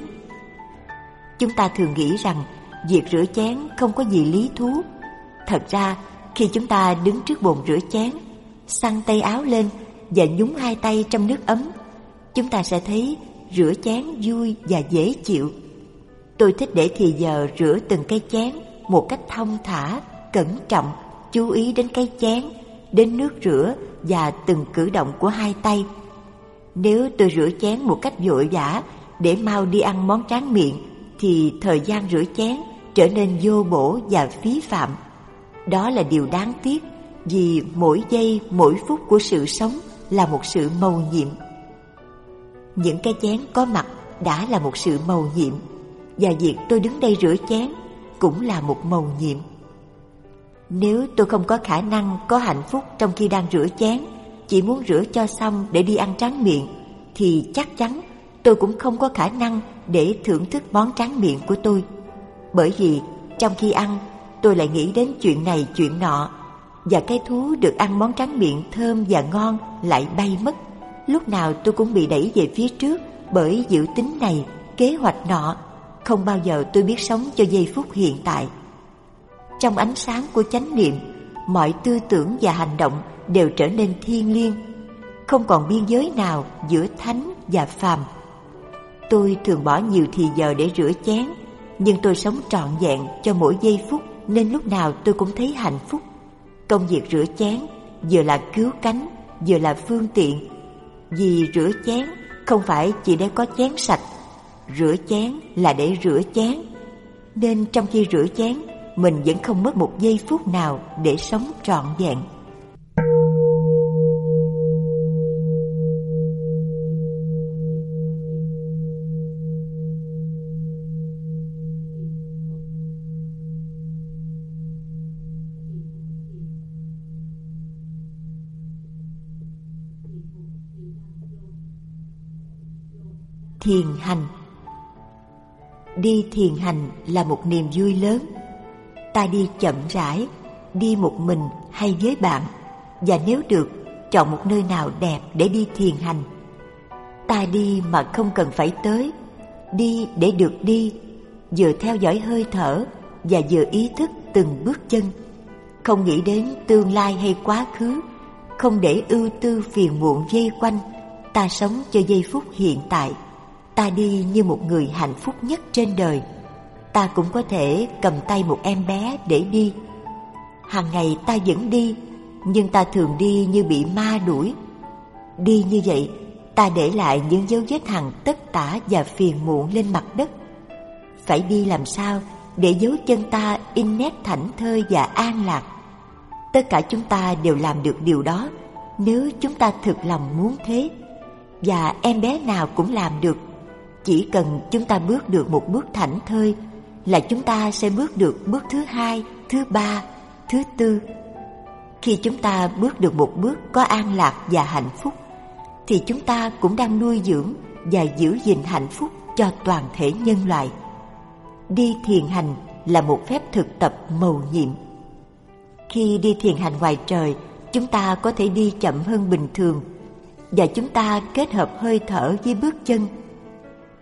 Chúng ta thường nghĩ rằng việc rửa chén không có gì lý thú. Thật ra, khi chúng ta đứng trước bồn rửa chén, xăng tay áo lên và nhúng hai tay trong nước ấm, chúng ta sẽ thấy rửa chén vui và dễ chịu. Tôi thích để thì giờ rửa từng cái chén một cách thông thả, cẩn trọng, chú ý đến cái chén, đến nước rửa và từng cử động của hai tay. Nếu tôi rửa chén một cách vội vã để mau đi ăn món tráng miệng thì thời gian rửa chén trở nên vô bổ và phí phạm. Đó là điều đáng tiếc vì mỗi giây mỗi phút của sự sống là một sự mầu nhiệm. Những cái chén có mặt đã là một sự mầu nhiệm và việc tôi đứng đây rửa chén cũng là một mầu nhiệm. Nếu tôi không có khả năng có hạnh phúc trong khi đang rửa chén, chỉ muốn rửa cho xong để đi ăn tráng miệng, thì chắc chắn tôi cũng không có khả năng để thưởng thức món tráng miệng của tôi. Bởi vì trong khi ăn, tôi lại nghĩ đến chuyện này chuyện nọ, và cái thú được ăn món tráng miệng thơm và ngon lại bay mất. Lúc nào tôi cũng bị đẩy về phía trước bởi dự tính này, kế hoạch nọ. Không bao giờ tôi biết sống cho giây phút hiện tại. Trong ánh sáng của chánh niệm, mọi tư tưởng và hành động đều trở nên thiêng liêng, không còn biên giới nào giữa thánh và phàm. Tôi thường bỏ nhiều thì giờ để rửa chén, nhưng tôi sống trọn vẹn cho mỗi giây phút nên lúc nào tôi cũng thấy hạnh phúc. Công việc rửa chén vừa là cứu cánh, vừa là phương tiện. Vì rửa chén không phải chỉ để có chén sạch, rửa chén là để rửa chén. Nên trong khi rửa chén, mình vẫn không mất một giây phút nào để sống trọn vẹn. thiền hành đi thiền hành là một niềm vui lớn. Ta đi chậm rãi, đi một mình hay với bạn, và nếu được, chọn một nơi nào đẹp để đi thiền hành. Ta đi mà không cần phải tới, đi để được đi, vừa theo dõi hơi thở và vừa ý thức từng bước chân. Không nghĩ đến tương lai hay quá khứ, không để ưu tư phiền muộn dây quanh, ta sống cho giây phút hiện tại ta đi như một người hạnh phúc nhất trên đời. Ta cũng có thể cầm tay một em bé để đi. Hàng ngày ta vẫn đi, nhưng ta thường đi như bị ma đuổi. Đi như vậy, ta để lại những dấu vết hằn tất tả và phiền muộn lên mặt đất. Phải đi làm sao để dấu chân ta in nét thảnh thơi và an lạc? Tất cả chúng ta đều làm được điều đó, nếu chúng ta thực lòng muốn thế. Và em bé nào cũng làm được. Chỉ cần chúng ta bước được một bước thảnh thơi là chúng ta sẽ bước được bước thứ hai, thứ ba, thứ tư. Khi chúng ta bước được một bước có an lạc và hạnh phúc, thì chúng ta cũng đang nuôi dưỡng và giữ gìn hạnh phúc cho toàn thể nhân loại. Đi thiền hành là một phép thực tập mầu nhiệm. Khi đi thiền hành ngoài trời, chúng ta có thể đi chậm hơn bình thường và chúng ta kết hợp hơi thở với bước chân.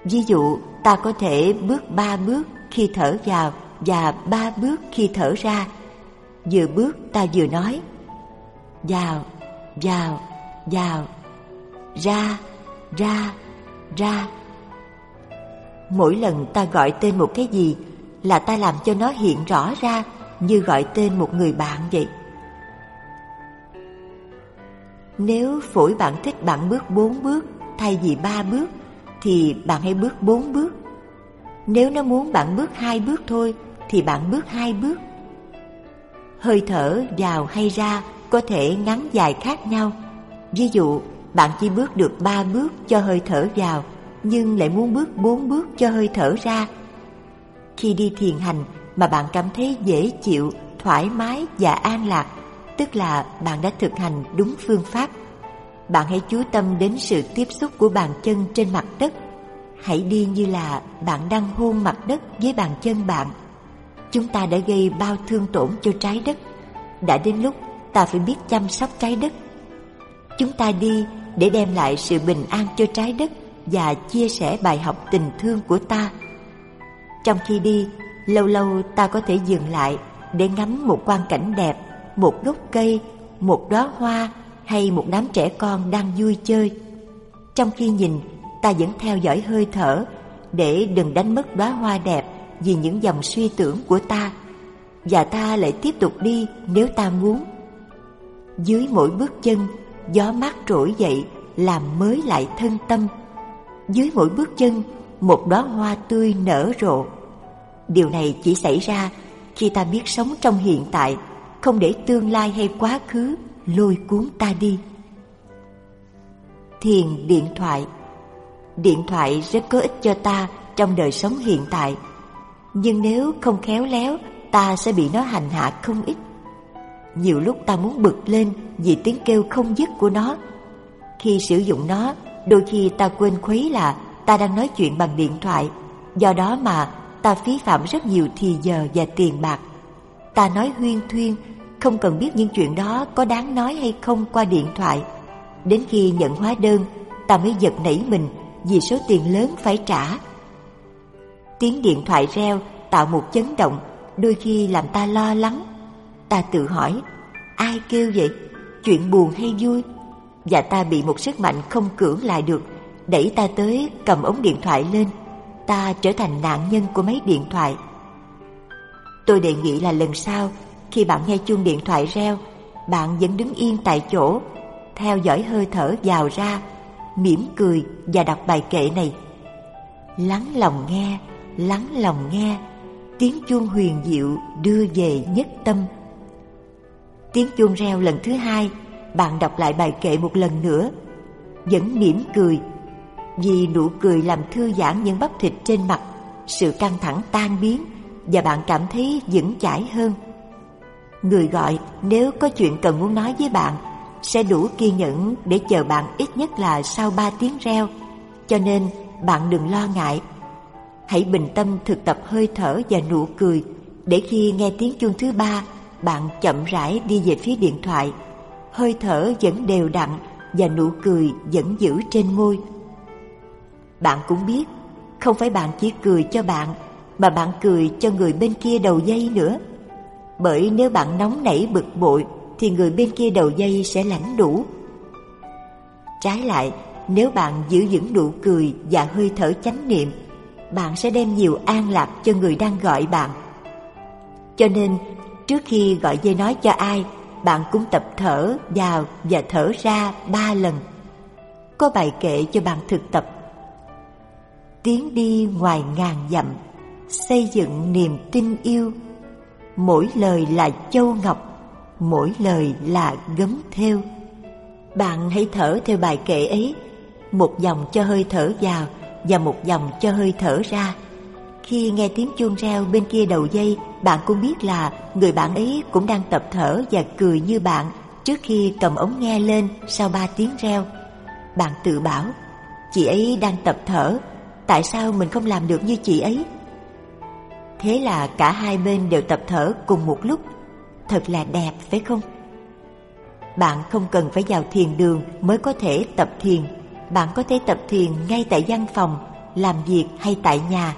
Ví dụ, ta có thể bước ba bước khi thở vào và ba bước khi thở ra. Vừa bước ta vừa nói vào, vào, vào, ra, ra, ra. Mỗi lần ta gọi tên một cái gì là ta làm cho nó hiện rõ ra như gọi tên một người bạn vậy. Nếu phổi bạn thích bạn bước bốn bước thay vì ba bước thì bạn hãy bước bốn bước. Nếu nó muốn bạn bước hai bước thôi thì bạn bước hai bước. Hơi thở vào hay ra có thể ngắn dài khác nhau. Ví dụ, bạn chỉ bước được ba bước cho hơi thở vào, nhưng lại muốn bước bốn bước cho hơi thở ra. Khi đi thiền hành mà bạn cảm thấy dễ chịu, thoải mái và an lạc, tức là bạn đã thực hành đúng phương pháp. Bạn hãy chú tâm đến sự tiếp xúc của bàn chân trên mặt đất. Hãy đi như là bạn đang hôn mặt đất với bàn chân bạn. Chúng ta đã gây bao thương tổn cho trái đất. Đã đến lúc ta phải biết chăm sóc trái đất. Chúng ta đi để đem lại sự bình an cho trái đất và chia sẻ bài học tình thương của ta. Trong khi đi, lâu lâu ta có thể dừng lại để ngắm một quang cảnh đẹp, một gốc cây, một đóa hoa hay một đám trẻ con đang vui chơi. Trong khi nhìn, ta vẫn theo dõi hơi thở để đừng đánh mất đóa hoa đẹp vì những dòng suy tưởng của ta. Và ta lại tiếp tục đi nếu ta muốn. Dưới mỗi bước chân, gió mát trỗi dậy làm mới lại thân tâm. Dưới mỗi bước chân, một đóa hoa tươi nở rộ. Điều này chỉ xảy ra khi ta biết sống trong hiện tại, không để tương lai hay quá khứ lôi cuốn ta đi. Thiền điện thoại Điện thoại rất có ích cho ta trong đời sống hiện tại. Nhưng nếu không khéo léo, ta sẽ bị nó hành hạ không ít. Nhiều lúc ta muốn bực lên vì tiếng kêu không dứt của nó. Khi sử dụng nó, đôi khi ta quên khuấy là ta đang nói chuyện bằng điện thoại. Do đó mà ta phí phạm rất nhiều thì giờ và tiền bạc. Ta nói huyên thuyên, không cần biết những chuyện đó có đáng nói hay không qua điện thoại. Đến khi nhận hóa đơn, ta mới giật nảy mình vì số tiền lớn phải trả. Tiếng điện thoại reo tạo một chấn động, đôi khi làm ta lo lắng Ta tự hỏi, ai kêu vậy? Chuyện buồn hay vui? Và ta bị một sức mạnh không cưỡng lại được, đẩy ta tới cầm ống điện thoại lên. Ta trở thành nạn nhân của máy điện thoại. Tôi đề nghị là lần sau, khi bạn nghe chuông điện thoại reo, bạn vẫn đứng yên tại chỗ, theo dõi hơi thở vào ra, mỉm cười và đọc bài kệ này. Lắng lòng nghe, lắng lòng nghe, tiếng chuông huyền diệu đưa về nhất tâm. Tiếng chuông reo lần thứ hai, bạn đọc lại bài kệ một lần nữa, vẫn mỉm cười, vì nụ cười làm thư giãn những bắp thịt trên mặt, sự căng thẳng tan biến và bạn cảm thấy vững chãi hơn. Người gọi nếu có chuyện cần muốn nói với bạn sẽ đủ kiên nhẫn để chờ bạn ít nhất là sau ba tiếng reo, cho nên bạn đừng lo ngại. Hãy bình tâm thực tập hơi thở và nụ cười để khi nghe tiếng chuông thứ ba bạn chậm rãi đi về phía điện thoại. Hơi thở vẫn đều đặn và nụ cười vẫn giữ trên môi. Bạn cũng biết không phải bạn chỉ cười cho bạn mà bạn cười cho người bên kia đầu dây nữa bởi nếu bạn nóng nảy bực bội thì người bên kia đầu dây sẽ lãnh đủ trái lại nếu bạn giữ vững nụ cười và hơi thở chánh niệm bạn sẽ đem nhiều an lạc cho người đang gọi bạn cho nên Trước khi gọi dây nói cho ai, bạn cũng tập thở vào và thở ra ba lần. Có bài kệ cho bạn thực tập. Tiến đi ngoài ngàn dặm, xây dựng niềm tin yêu. Mỗi lời là châu ngọc, mỗi lời là gấm thêu. Bạn hãy thở theo bài kệ ấy, một dòng cho hơi thở vào và một dòng cho hơi thở ra. Khi nghe tiếng chuông reo bên kia đầu dây, bạn cũng biết là người bạn ấy cũng đang tập thở và cười như bạn trước khi cầm ống nghe lên sau ba tiếng reo. Bạn tự bảo, chị ấy đang tập thở, tại sao mình không làm được như chị ấy? Thế là cả hai bên đều tập thở cùng một lúc. Thật là đẹp phải không? Bạn không cần phải vào thiền đường mới có thể tập thiền. Bạn có thể tập thiền ngay tại văn phòng, làm việc hay tại nhà.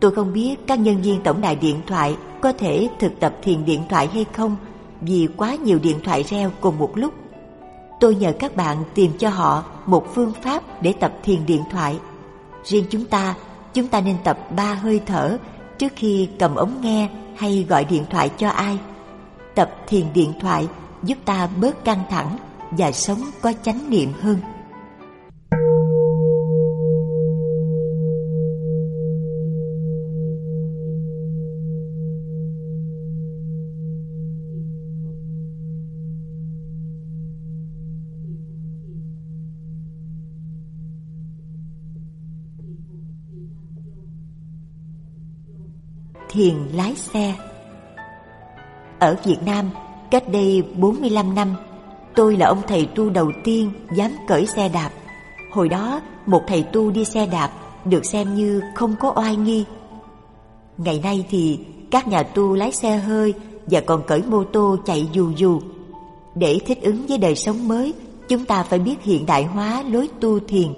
Tôi không biết các nhân viên tổng đài điện thoại có thể thực tập thiền điện thoại hay không vì quá nhiều điện thoại reo cùng một lúc. Tôi nhờ các bạn tìm cho họ một phương pháp để tập thiền điện thoại. Riêng chúng ta, chúng ta nên tập ba hơi thở trước khi cầm ống nghe hay gọi điện thoại cho ai. Tập thiền điện thoại giúp ta bớt căng thẳng và sống có chánh niệm hơn. Thiền lái xe. Ở Việt Nam, cách đây 45 năm, tôi là ông thầy tu đầu tiên dám cởi xe đạp. Hồi đó, một thầy tu đi xe đạp được xem như không có oai nghi. Ngày nay thì các nhà tu lái xe hơi và còn cởi mô tô chạy dù dù. Để thích ứng với đời sống mới, chúng ta phải biết hiện đại hóa lối tu thiền.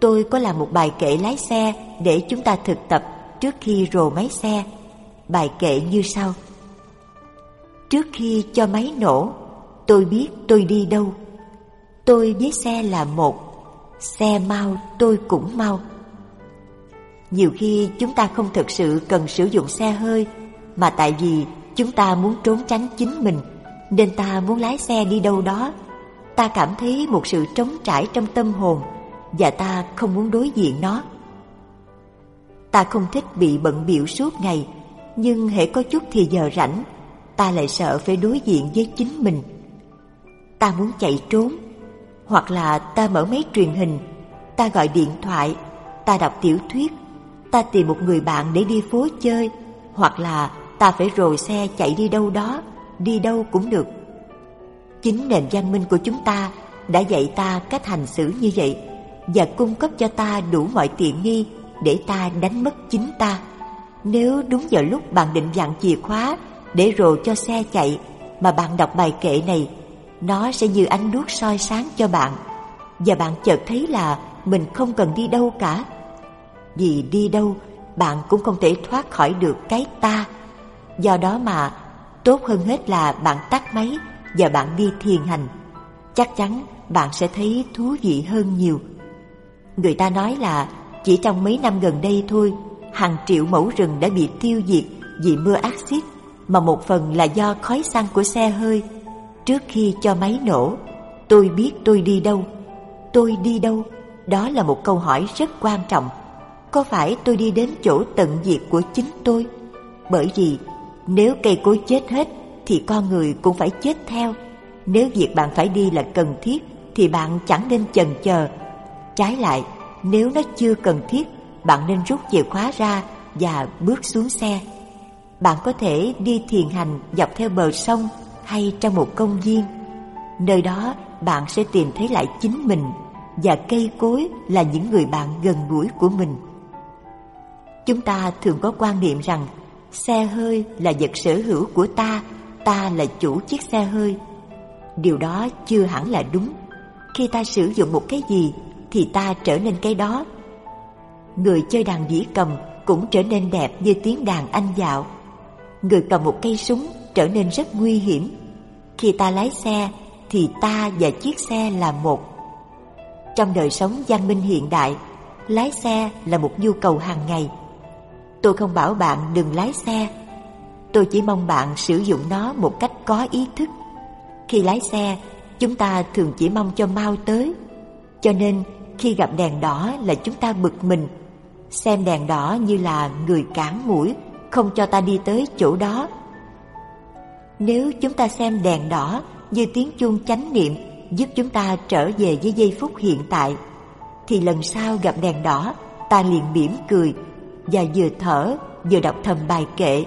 Tôi có làm một bài kệ lái xe để chúng ta thực tập trước khi rồ máy xe bài kệ như sau. Trước khi cho máy nổ, Tôi biết tôi đi đâu. Tôi với xe là một, Xe mau tôi cũng mau. Nhiều khi chúng ta không thực sự cần sử dụng xe hơi, Mà tại vì chúng ta muốn trốn tránh chính mình, Nên ta muốn lái xe đi đâu đó. Ta cảm thấy một sự trống trải trong tâm hồn, Và ta không muốn đối diện nó. Ta không thích bị bận biểu suốt ngày nhưng hễ có chút thì giờ rảnh, ta lại sợ phải đối diện với chính mình. Ta muốn chạy trốn, hoặc là ta mở máy truyền hình, ta gọi điện thoại, ta đọc tiểu thuyết, ta tìm một người bạn để đi phố chơi, hoặc là ta phải rồ xe chạy đi đâu đó, đi đâu cũng được. Chính nền văn minh của chúng ta đã dạy ta cách hành xử như vậy và cung cấp cho ta đủ mọi tiện nghi để ta đánh mất chính ta. Nếu đúng giờ lúc bạn định dặn chìa khóa để rồ cho xe chạy mà bạn đọc bài kệ này, nó sẽ như ánh đuốc soi sáng cho bạn và bạn chợt thấy là mình không cần đi đâu cả. Vì đi đâu bạn cũng không thể thoát khỏi được cái ta. Do đó mà tốt hơn hết là bạn tắt máy và bạn đi thiền hành. Chắc chắn bạn sẽ thấy thú vị hơn nhiều. Người ta nói là chỉ trong mấy năm gần đây thôi hàng triệu mẫu rừng đã bị tiêu diệt vì mưa axit mà một phần là do khói xăng của xe hơi. Trước khi cho máy nổ, tôi biết tôi đi đâu. Tôi đi đâu? Đó là một câu hỏi rất quan trọng. Có phải tôi đi đến chỗ tận diệt của chính tôi? Bởi vì nếu cây cối chết hết thì con người cũng phải chết theo. Nếu việc bạn phải đi là cần thiết thì bạn chẳng nên chần chờ. Trái lại, nếu nó chưa cần thiết bạn nên rút chìa khóa ra và bước xuống xe. Bạn có thể đi thiền hành dọc theo bờ sông hay trong một công viên. Nơi đó bạn sẽ tìm thấy lại chính mình và cây cối là những người bạn gần gũi của mình. Chúng ta thường có quan niệm rằng xe hơi là vật sở hữu của ta, ta là chủ chiếc xe hơi. Điều đó chưa hẳn là đúng. Khi ta sử dụng một cái gì thì ta trở nên cái đó người chơi đàn dĩ cầm cũng trở nên đẹp như tiếng đàn anh dạo. Người cầm một cây súng trở nên rất nguy hiểm. Khi ta lái xe thì ta và chiếc xe là một. Trong đời sống văn minh hiện đại, lái xe là một nhu cầu hàng ngày. Tôi không bảo bạn đừng lái xe. Tôi chỉ mong bạn sử dụng nó một cách có ý thức. Khi lái xe, chúng ta thường chỉ mong cho mau tới. Cho nên khi gặp đèn đỏ là chúng ta bực mình xem đèn đỏ như là người cản mũi, không cho ta đi tới chỗ đó. Nếu chúng ta xem đèn đỏ như tiếng chuông chánh niệm giúp chúng ta trở về với giây phút hiện tại, thì lần sau gặp đèn đỏ, ta liền mỉm cười và vừa thở vừa đọc thầm bài kệ.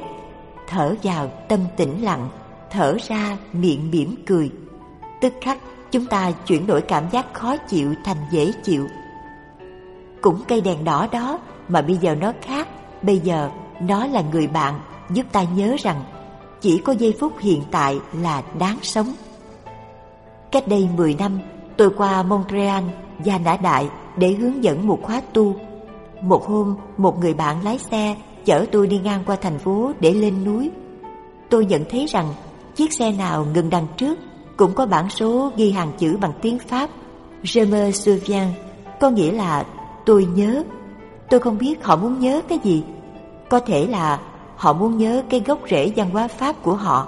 Thở vào tâm tĩnh lặng, thở ra miệng mỉm cười. Tức khắc chúng ta chuyển đổi cảm giác khó chịu thành dễ chịu. Cũng cây đèn đỏ đó mà bây giờ nó khác, bây giờ nó là người bạn giúp ta nhớ rằng chỉ có giây phút hiện tại là đáng sống. Cách đây 10 năm, tôi qua Montreal, và Nã Đại để hướng dẫn một khóa tu. Một hôm, một người bạn lái xe chở tôi đi ngang qua thành phố để lên núi. Tôi nhận thấy rằng chiếc xe nào ngừng đằng trước cũng có bản số ghi hàng chữ bằng tiếng Pháp Je me souviens, có nghĩa là tôi nhớ. Tôi không biết họ muốn nhớ cái gì. Có thể là họ muốn nhớ cái gốc rễ văn hóa Pháp của họ.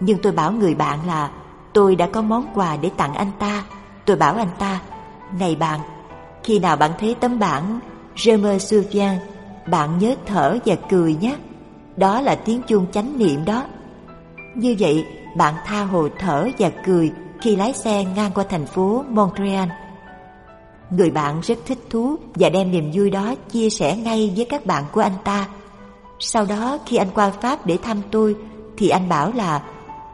Nhưng tôi bảo người bạn là tôi đã có món quà để tặng anh ta. Tôi bảo anh ta, này bạn, khi nào bạn thấy tấm bảng Je me souviens, bạn nhớ thở và cười nhé. Đó là tiếng chuông chánh niệm đó. Như vậy, bạn tha hồ thở và cười khi lái xe ngang qua thành phố Montreal. Người bạn rất thích thú và đem niềm vui đó chia sẻ ngay với các bạn của anh ta. Sau đó khi anh qua Pháp để thăm tôi thì anh bảo là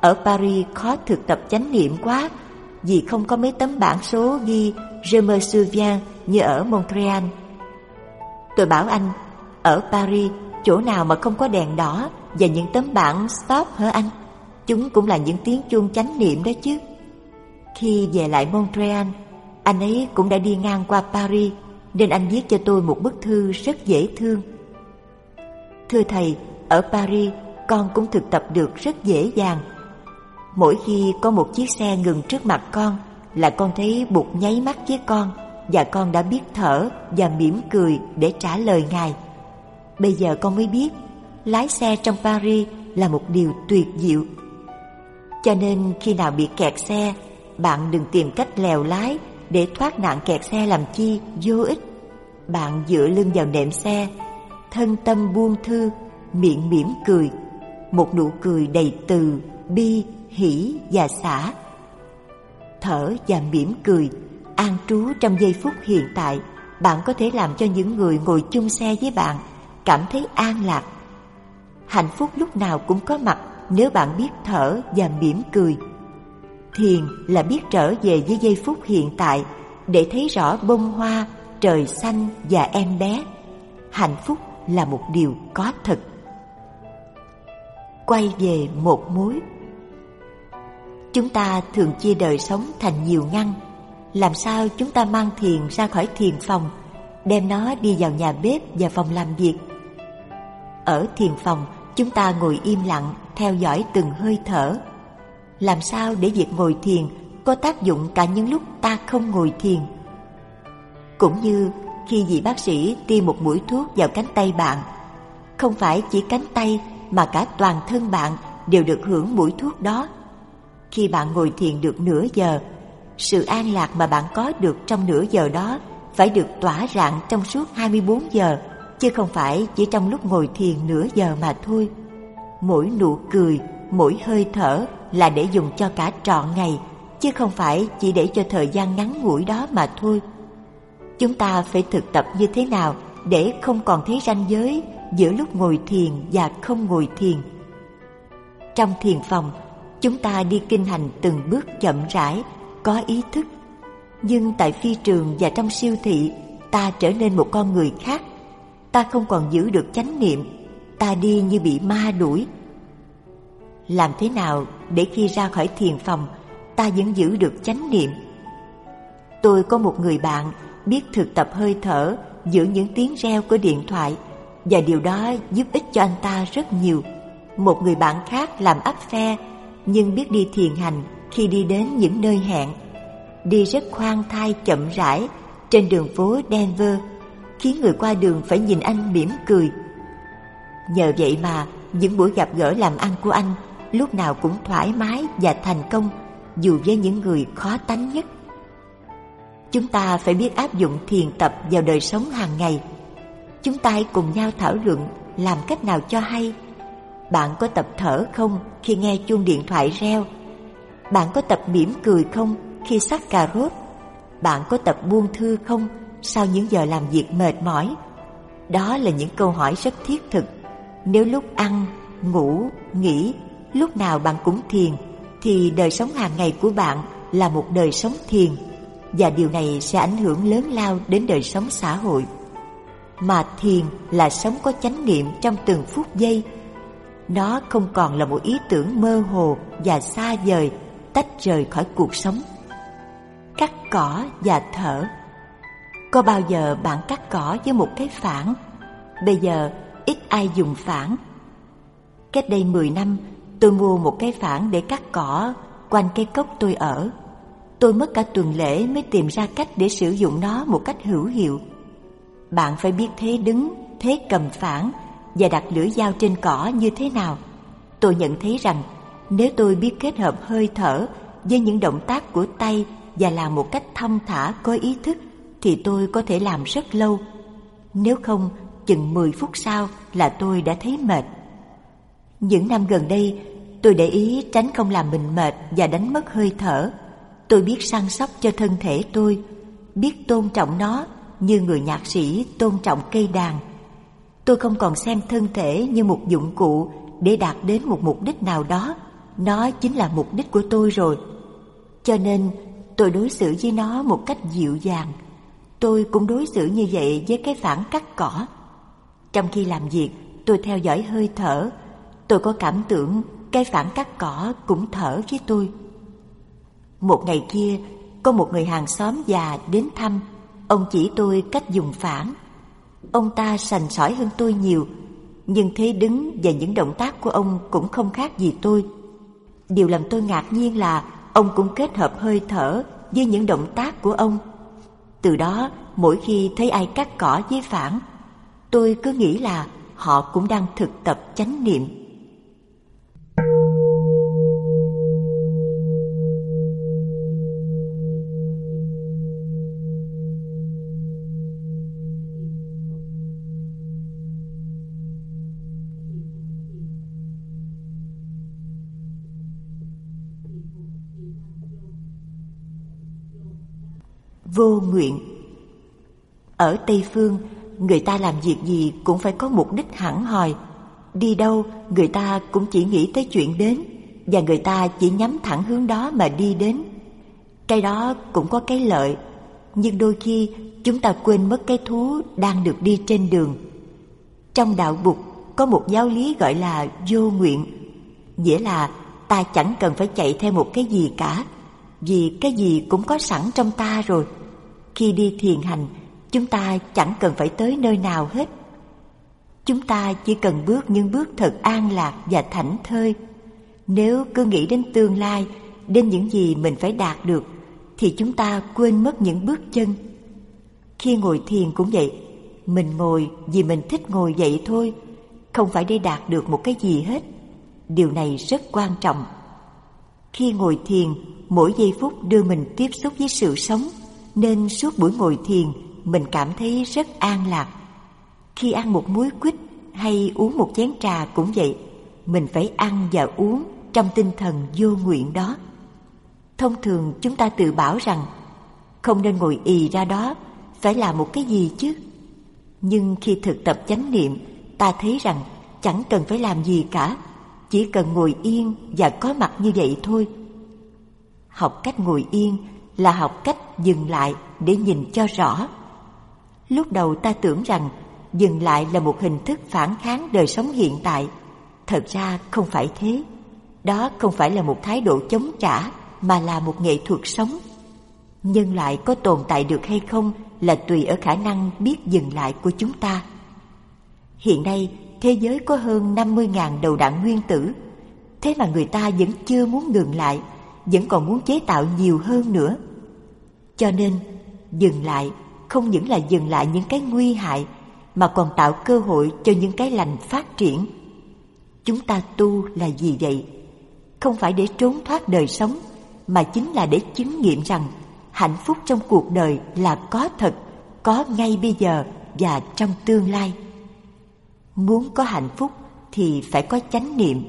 ở Paris khó thực tập chánh niệm quá vì không có mấy tấm bảng số ghi Je me souviens như ở Montreal. Tôi bảo anh, ở Paris chỗ nào mà không có đèn đỏ và những tấm bảng stop hả anh? Chúng cũng là những tiếng chuông chánh niệm đó chứ. Khi về lại Montreal, anh ấy cũng đã đi ngang qua Paris nên anh viết cho tôi một bức thư rất dễ thương. Thưa thầy, ở Paris con cũng thực tập được rất dễ dàng. Mỗi khi có một chiếc xe ngừng trước mặt con là con thấy bụt nháy mắt với con và con đã biết thở và mỉm cười để trả lời Ngài. Bây giờ con mới biết lái xe trong Paris là một điều tuyệt diệu. Cho nên khi nào bị kẹt xe, bạn đừng tìm cách lèo lái để thoát nạn kẹt xe làm chi vô ích. Bạn dựa lưng vào nệm xe, thân tâm buông thư, miệng mỉm cười, một nụ cười đầy từ, bi, hỷ và xả. Thở và mỉm cười, an trú trong giây phút hiện tại, bạn có thể làm cho những người ngồi chung xe với bạn cảm thấy an lạc. Hạnh phúc lúc nào cũng có mặt nếu bạn biết thở và mỉm cười. Thiền là biết trở về với giây phút hiện tại để thấy rõ bông hoa, trời xanh và em bé. Hạnh phúc là một điều có thật. Quay về một mối Chúng ta thường chia đời sống thành nhiều ngăn. Làm sao chúng ta mang thiền ra khỏi thiền phòng, đem nó đi vào nhà bếp và phòng làm việc. Ở thiền phòng, chúng ta ngồi im lặng, theo dõi từng hơi thở. Làm sao để việc ngồi thiền có tác dụng cả những lúc ta không ngồi thiền? Cũng như khi vị bác sĩ tiêm một mũi thuốc vào cánh tay bạn, không phải chỉ cánh tay mà cả toàn thân bạn đều được hưởng mũi thuốc đó. Khi bạn ngồi thiền được nửa giờ, sự an lạc mà bạn có được trong nửa giờ đó phải được tỏa rạng trong suốt 24 giờ, chứ không phải chỉ trong lúc ngồi thiền nửa giờ mà thôi. Mỗi nụ cười, mỗi hơi thở là để dùng cho cả trọn ngày, chứ không phải chỉ để cho thời gian ngắn ngủi đó mà thôi. Chúng ta phải thực tập như thế nào để không còn thấy ranh giới giữa lúc ngồi thiền và không ngồi thiền. Trong thiền phòng, chúng ta đi kinh hành từng bước chậm rãi, có ý thức. Nhưng tại phi trường và trong siêu thị, ta trở nên một con người khác. Ta không còn giữ được chánh niệm, ta đi như bị ma đuổi. Làm thế nào để khi ra khỏi thiền phòng, ta vẫn giữ được chánh niệm? Tôi có một người bạn biết thực tập hơi thở giữa những tiếng reo của điện thoại và điều đó giúp ích cho anh ta rất nhiều. Một người bạn khác làm áp phe nhưng biết đi thiền hành khi đi đến những nơi hẹn. Đi rất khoan thai chậm rãi trên đường phố Denver khiến người qua đường phải nhìn anh mỉm cười. Nhờ vậy mà những buổi gặp gỡ làm ăn của anh lúc nào cũng thoải mái và thành công dù với những người khó tánh nhất. Chúng ta phải biết áp dụng thiền tập vào đời sống hàng ngày. Chúng ta hãy cùng nhau thảo luận làm cách nào cho hay. Bạn có tập thở không khi nghe chuông điện thoại reo? Bạn có tập mỉm cười không khi sắc cà rốt? Bạn có tập buông thư không sau những giờ làm việc mệt mỏi Đó là những câu hỏi rất thiết thực. Nếu lúc ăn, ngủ, nghỉ, lúc nào bạn cũng thiền, thì đời sống hàng ngày của bạn là một đời sống thiền và điều này sẽ ảnh hưởng lớn lao đến đời sống xã hội. Mà thiền là sống có chánh niệm trong từng phút giây. Nó không còn là một ý tưởng mơ hồ và xa vời tách rời khỏi cuộc sống. Cắt cỏ và thở Có bao giờ bạn cắt cỏ với một cái phản? Bây giờ ít ai dùng phản. Cách đây 10 năm, tôi mua một cái phản để cắt cỏ quanh cái cốc tôi ở. Tôi mất cả tuần lễ mới tìm ra cách để sử dụng nó một cách hữu hiệu. Bạn phải biết thế đứng, thế cầm phản và đặt lưỡi dao trên cỏ như thế nào. Tôi nhận thấy rằng nếu tôi biết kết hợp hơi thở với những động tác của tay và làm một cách thông thả có ý thức thì tôi có thể làm rất lâu. Nếu không, chừng 10 phút sau là tôi đã thấy mệt. Những năm gần đây, tôi để ý tránh không làm mình mệt và đánh mất hơi thở. Tôi biết săn sóc cho thân thể tôi, biết tôn trọng nó như người nhạc sĩ tôn trọng cây đàn. Tôi không còn xem thân thể như một dụng cụ để đạt đến một mục đích nào đó. Nó chính là mục đích của tôi rồi. Cho nên tôi đối xử với nó một cách dịu dàng. Tôi cũng đối xử như vậy với cái phản cắt cỏ. Trong khi làm việc, tôi theo dõi hơi thở. Tôi có cảm tưởng cây phản cắt cỏ cũng thở với tôi. Một ngày kia, có một người hàng xóm già đến thăm. Ông chỉ tôi cách dùng phản. Ông ta sành sỏi hơn tôi nhiều, nhưng thế đứng và những động tác của ông cũng không khác gì tôi. Điều làm tôi ngạc nhiên là ông cũng kết hợp hơi thở với những động tác của ông. Từ đó, mỗi khi thấy ai cắt cỏ với phản, tôi cứ nghĩ là họ cũng đang thực tập chánh niệm vô nguyện. Ở tây phương, người ta làm việc gì cũng phải có mục đích hẳn hòi đi đâu người ta cũng chỉ nghĩ tới chuyện đến và người ta chỉ nhắm thẳng hướng đó mà đi đến. Cái đó cũng có cái lợi nhưng đôi khi chúng ta quên mất cái thú đang được đi trên đường. Trong đạo bục có một giáo lý gọi là vô nguyện nghĩa là ta chẳng cần phải chạy theo một cái gì cả vì cái gì cũng có sẵn trong ta rồi. Khi đi thiền hành, chúng ta chẳng cần phải tới nơi nào hết. Chúng ta chỉ cần bước những bước thật an lạc và thảnh thơi. Nếu cứ nghĩ đến tương lai, đến những gì mình phải đạt được, thì chúng ta quên mất những bước chân. Khi ngồi thiền cũng vậy, mình ngồi vì mình thích ngồi vậy thôi, không phải để đạt được một cái gì hết. Điều này rất quan trọng. Khi ngồi thiền, mỗi giây phút đưa mình tiếp xúc với sự sống – nên suốt buổi ngồi thiền mình cảm thấy rất an lạc. Khi ăn một muối quýt hay uống một chén trà cũng vậy, mình phải ăn và uống trong tinh thần vô nguyện đó. Thông thường chúng ta tự bảo rằng không nên ngồi ì ra đó, phải là một cái gì chứ. Nhưng khi thực tập chánh niệm, ta thấy rằng chẳng cần phải làm gì cả, chỉ cần ngồi yên và có mặt như vậy thôi. Học cách ngồi yên là học cách dừng lại để nhìn cho rõ. Lúc đầu ta tưởng rằng dừng lại là một hình thức phản kháng đời sống hiện tại. Thật ra không phải thế. Đó không phải là một thái độ chống trả mà là một nghệ thuật sống. Nhân loại có tồn tại được hay không là tùy ở khả năng biết dừng lại của chúng ta. Hiện nay, thế giới có hơn 50.000 đầu đạn nguyên tử. Thế mà người ta vẫn chưa muốn ngừng lại, vẫn còn muốn chế tạo nhiều hơn nữa. Cho nên, dừng lại không những là dừng lại những cái nguy hại mà còn tạo cơ hội cho những cái lành phát triển. Chúng ta tu là gì vậy? Không phải để trốn thoát đời sống mà chính là để chứng nghiệm rằng hạnh phúc trong cuộc đời là có thật, có ngay bây giờ và trong tương lai. Muốn có hạnh phúc thì phải có chánh niệm.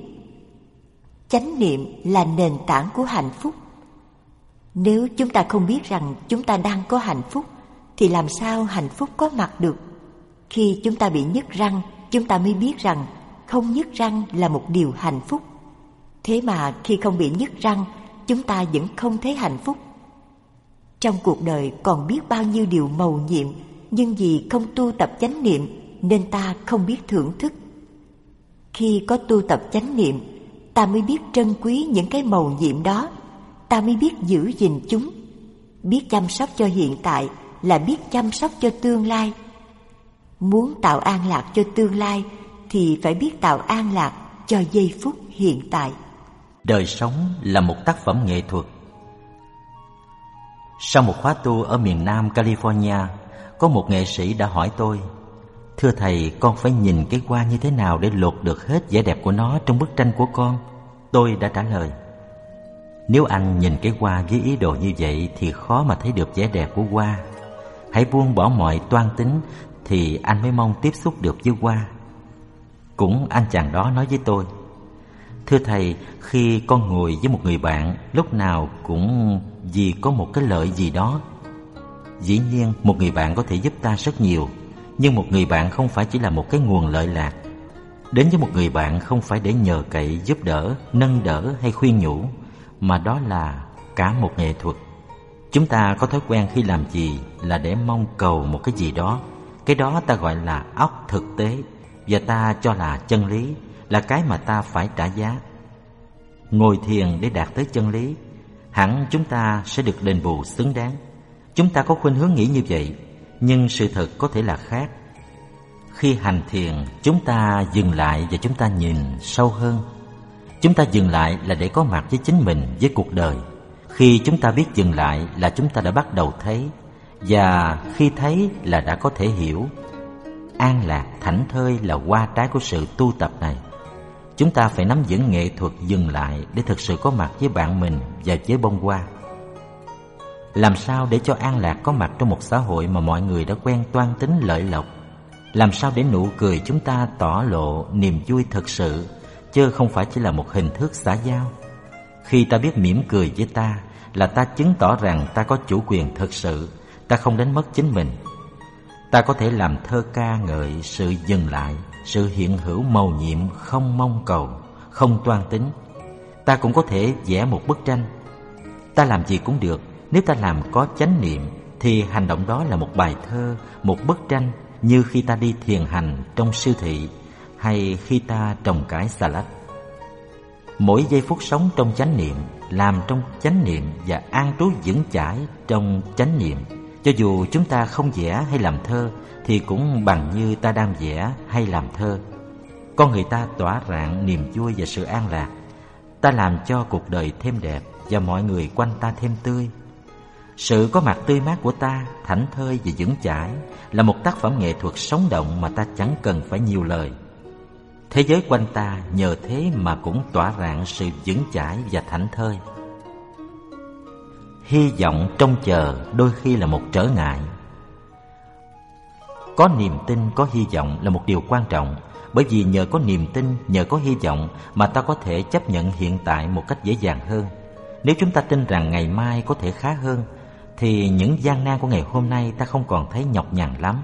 Chánh niệm là nền tảng của hạnh phúc. Nếu chúng ta không biết rằng chúng ta đang có hạnh phúc, thì làm sao hạnh phúc có mặt được? Khi chúng ta bị nhức răng, chúng ta mới biết rằng không nhức răng là một điều hạnh phúc. Thế mà khi không bị nhức răng, chúng ta vẫn không thấy hạnh phúc. Trong cuộc đời còn biết bao nhiêu điều màu nhiệm, nhưng vì không tu tập chánh niệm nên ta không biết thưởng thức. Khi có tu tập chánh niệm, ta mới biết trân quý những cái màu nhiệm đó, ta mới biết giữ gìn chúng. Biết chăm sóc cho hiện tại là biết chăm sóc cho tương lai. Muốn tạo an lạc cho tương lai thì phải biết tạo an lạc cho giây phút hiện tại. Đời sống là một tác phẩm nghệ thuật. Sau một khóa tu ở miền Nam California, có một nghệ sĩ đã hỏi tôi Thưa thầy, con phải nhìn cái hoa như thế nào để lột được hết vẻ đẹp của nó trong bức tranh của con? Tôi đã trả lời Nếu anh nhìn cái hoa với ý đồ như vậy thì khó mà thấy được vẻ đẹp của hoa Hãy buông bỏ mọi toan tính thì anh mới mong tiếp xúc được với hoa. Cũng anh chàng đó nói với tôi Thưa thầy, khi con ngồi với một người bạn Lúc nào cũng vì có một cái lợi gì đó. Dĩ nhiên một người bạn có thể giúp ta rất nhiều Nhưng một người bạn không phải chỉ là một cái nguồn lợi lạc. Đến với một người bạn không phải để nhờ cậy giúp đỡ, nâng đỡ hay khuyên nhủ Mà đó là cả một nghệ thuật. Chúng ta có thói quen khi làm gì là để mong cầu một cái gì đó. Cái đó ta gọi là óc thực tế Và ta cho là chân lý Là cái mà ta phải trả giá. Ngồi thiền để đạt tới chân lý Hẳn chúng ta sẽ được đền bù xứng đáng. Chúng ta có khuynh hướng nghĩ như vậy Nhưng sự thật có thể là khác. Khi hành thiền Chúng ta dừng lại và chúng ta nhìn sâu hơn. Chúng ta dừng lại là để có mặt với chính mình, với cuộc đời. Khi chúng ta biết dừng lại là chúng ta đã bắt đầu thấy và khi thấy là đã có thể hiểu An lạc, thảnh thơi là qua trái của sự tu tập này Chúng ta phải nắm vững nghệ thuật dừng lại Để thực sự có mặt với bạn mình và với bông hoa làm sao để cho an lạc có mặt trong một xã hội mà mọi người đã quen toan tính lợi lộc? Làm sao để nụ cười chúng ta tỏ lộ niềm vui thật sự, chứ không phải chỉ là một hình thức xã giao? Khi ta biết mỉm cười với ta là ta chứng tỏ rằng ta có chủ quyền thật sự, ta không đánh mất chính mình. Ta có thể làm thơ ca ngợi sự dừng lại, sự hiện hữu màu nhiệm không mong cầu, không toan tính. Ta cũng có thể vẽ một bức tranh. Ta làm gì cũng được nếu ta làm có chánh niệm thì hành động đó là một bài thơ, một bức tranh như khi ta đi thiền hành trong siêu thị hay khi ta trồng cải xà lách. Mỗi giây phút sống trong chánh niệm, làm trong chánh niệm và an trú vững chãi trong chánh niệm. Cho dù chúng ta không vẽ hay làm thơ thì cũng bằng như ta đang vẽ hay làm thơ. Con người ta tỏa rạng niềm vui và sự an lạc. Ta làm cho cuộc đời thêm đẹp và mọi người quanh ta thêm tươi sự có mặt tươi mát của ta, thảnh thơi và vững chãi là một tác phẩm nghệ thuật sống động mà ta chẳng cần phải nhiều lời. Thế giới quanh ta nhờ thế mà cũng tỏa rạng sự vững chãi và thảnh thơi. Hy vọng trông chờ đôi khi là một trở ngại. Có niềm tin, có hy vọng là một điều quan trọng bởi vì nhờ có niềm tin, nhờ có hy vọng mà ta có thể chấp nhận hiện tại một cách dễ dàng hơn. Nếu chúng ta tin rằng ngày mai có thể khá hơn thì những gian nan của ngày hôm nay ta không còn thấy nhọc nhằn lắm.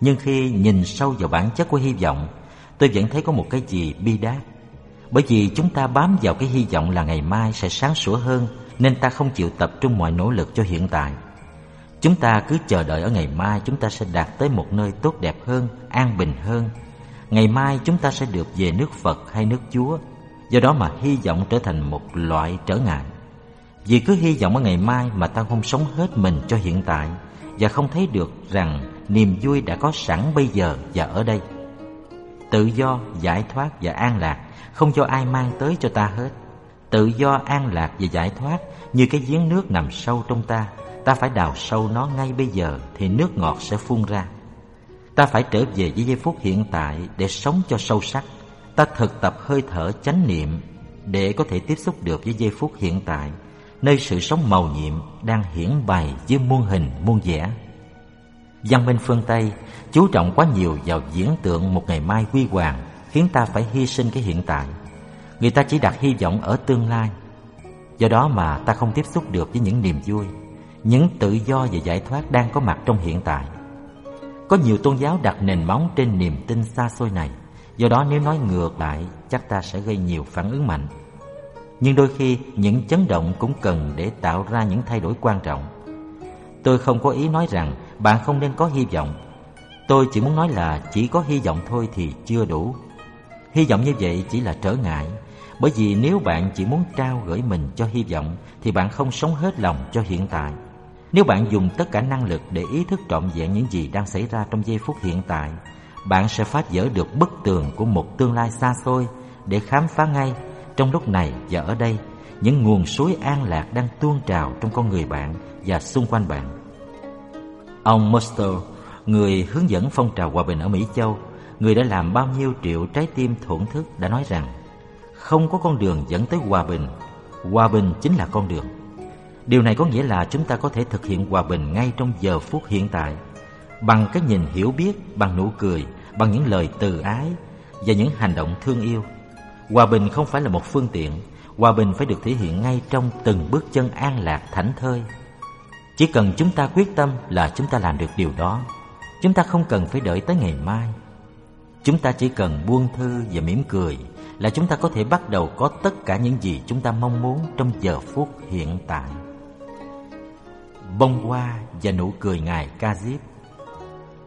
Nhưng khi nhìn sâu vào bản chất của hy vọng, tôi vẫn thấy có một cái gì bi đát. Bởi vì chúng ta bám vào cái hy vọng là ngày mai sẽ sáng sủa hơn nên ta không chịu tập trung mọi nỗ lực cho hiện tại. Chúng ta cứ chờ đợi ở ngày mai chúng ta sẽ đạt tới một nơi tốt đẹp hơn, an bình hơn. Ngày mai chúng ta sẽ được về nước Phật hay nước Chúa. Do đó mà hy vọng trở thành một loại trở ngại. Vì cứ hy vọng ở ngày mai mà ta không sống hết mình cho hiện tại Và không thấy được rằng niềm vui đã có sẵn bây giờ và ở đây Tự do, giải thoát và an lạc không cho ai mang tới cho ta hết Tự do, an lạc và giải thoát như cái giếng nước nằm sâu trong ta Ta phải đào sâu nó ngay bây giờ thì nước ngọt sẽ phun ra Ta phải trở về với giây phút hiện tại để sống cho sâu sắc Ta thực tập hơi thở chánh niệm để có thể tiếp xúc được với giây phút hiện tại nơi sự sống màu nhiệm đang hiển bày với muôn hình muôn vẻ. Văn minh phương Tây chú trọng quá nhiều vào diễn tượng một ngày mai huy hoàng, khiến ta phải hy sinh cái hiện tại. Người ta chỉ đặt hy vọng ở tương lai. Do đó mà ta không tiếp xúc được với những niềm vui, những tự do và giải thoát đang có mặt trong hiện tại. có nhiều tôn giáo đặt nền móng trên niềm tin xa xôi này. Do đó nếu nói ngược lại, chắc ta sẽ gây nhiều phản ứng mạnh. Nhưng đôi khi những chấn động cũng cần để tạo ra những thay đổi quan trọng. Tôi không có ý nói rằng bạn không nên có hy vọng. Tôi chỉ muốn nói là chỉ có hy vọng thôi thì chưa đủ. Hy vọng như vậy chỉ là trở ngại, bởi vì nếu bạn chỉ muốn trao gửi mình cho hy vọng thì bạn không sống hết lòng cho hiện tại. Nếu bạn dùng tất cả năng lực để ý thức trọn vẹn những gì đang xảy ra trong giây phút hiện tại, bạn sẽ phá vỡ được bức tường của một tương lai xa xôi để khám phá ngay trong lúc này và ở đây những nguồn suối an lạc đang tuôn trào trong con người bạn và xung quanh bạn. Ông Muster, người hướng dẫn phong trào hòa bình ở Mỹ Châu, người đã làm bao nhiêu triệu trái tim thổn thức đã nói rằng không có con đường dẫn tới hòa bình, hòa bình chính là con đường. Điều này có nghĩa là chúng ta có thể thực hiện hòa bình ngay trong giờ phút hiện tại bằng cái nhìn hiểu biết, bằng nụ cười, bằng những lời từ ái và những hành động thương yêu. Hòa bình không phải là một phương tiện, hòa bình phải được thể hiện ngay trong từng bước chân an lạc thảnh thơi. Chỉ cần chúng ta quyết tâm là chúng ta làm được điều đó. Chúng ta không cần phải đợi tới ngày mai. Chúng ta chỉ cần buông thư và mỉm cười là chúng ta có thể bắt đầu có tất cả những gì chúng ta mong muốn trong giờ phút hiện tại. Bông hoa và nụ cười ngài Ca Diếp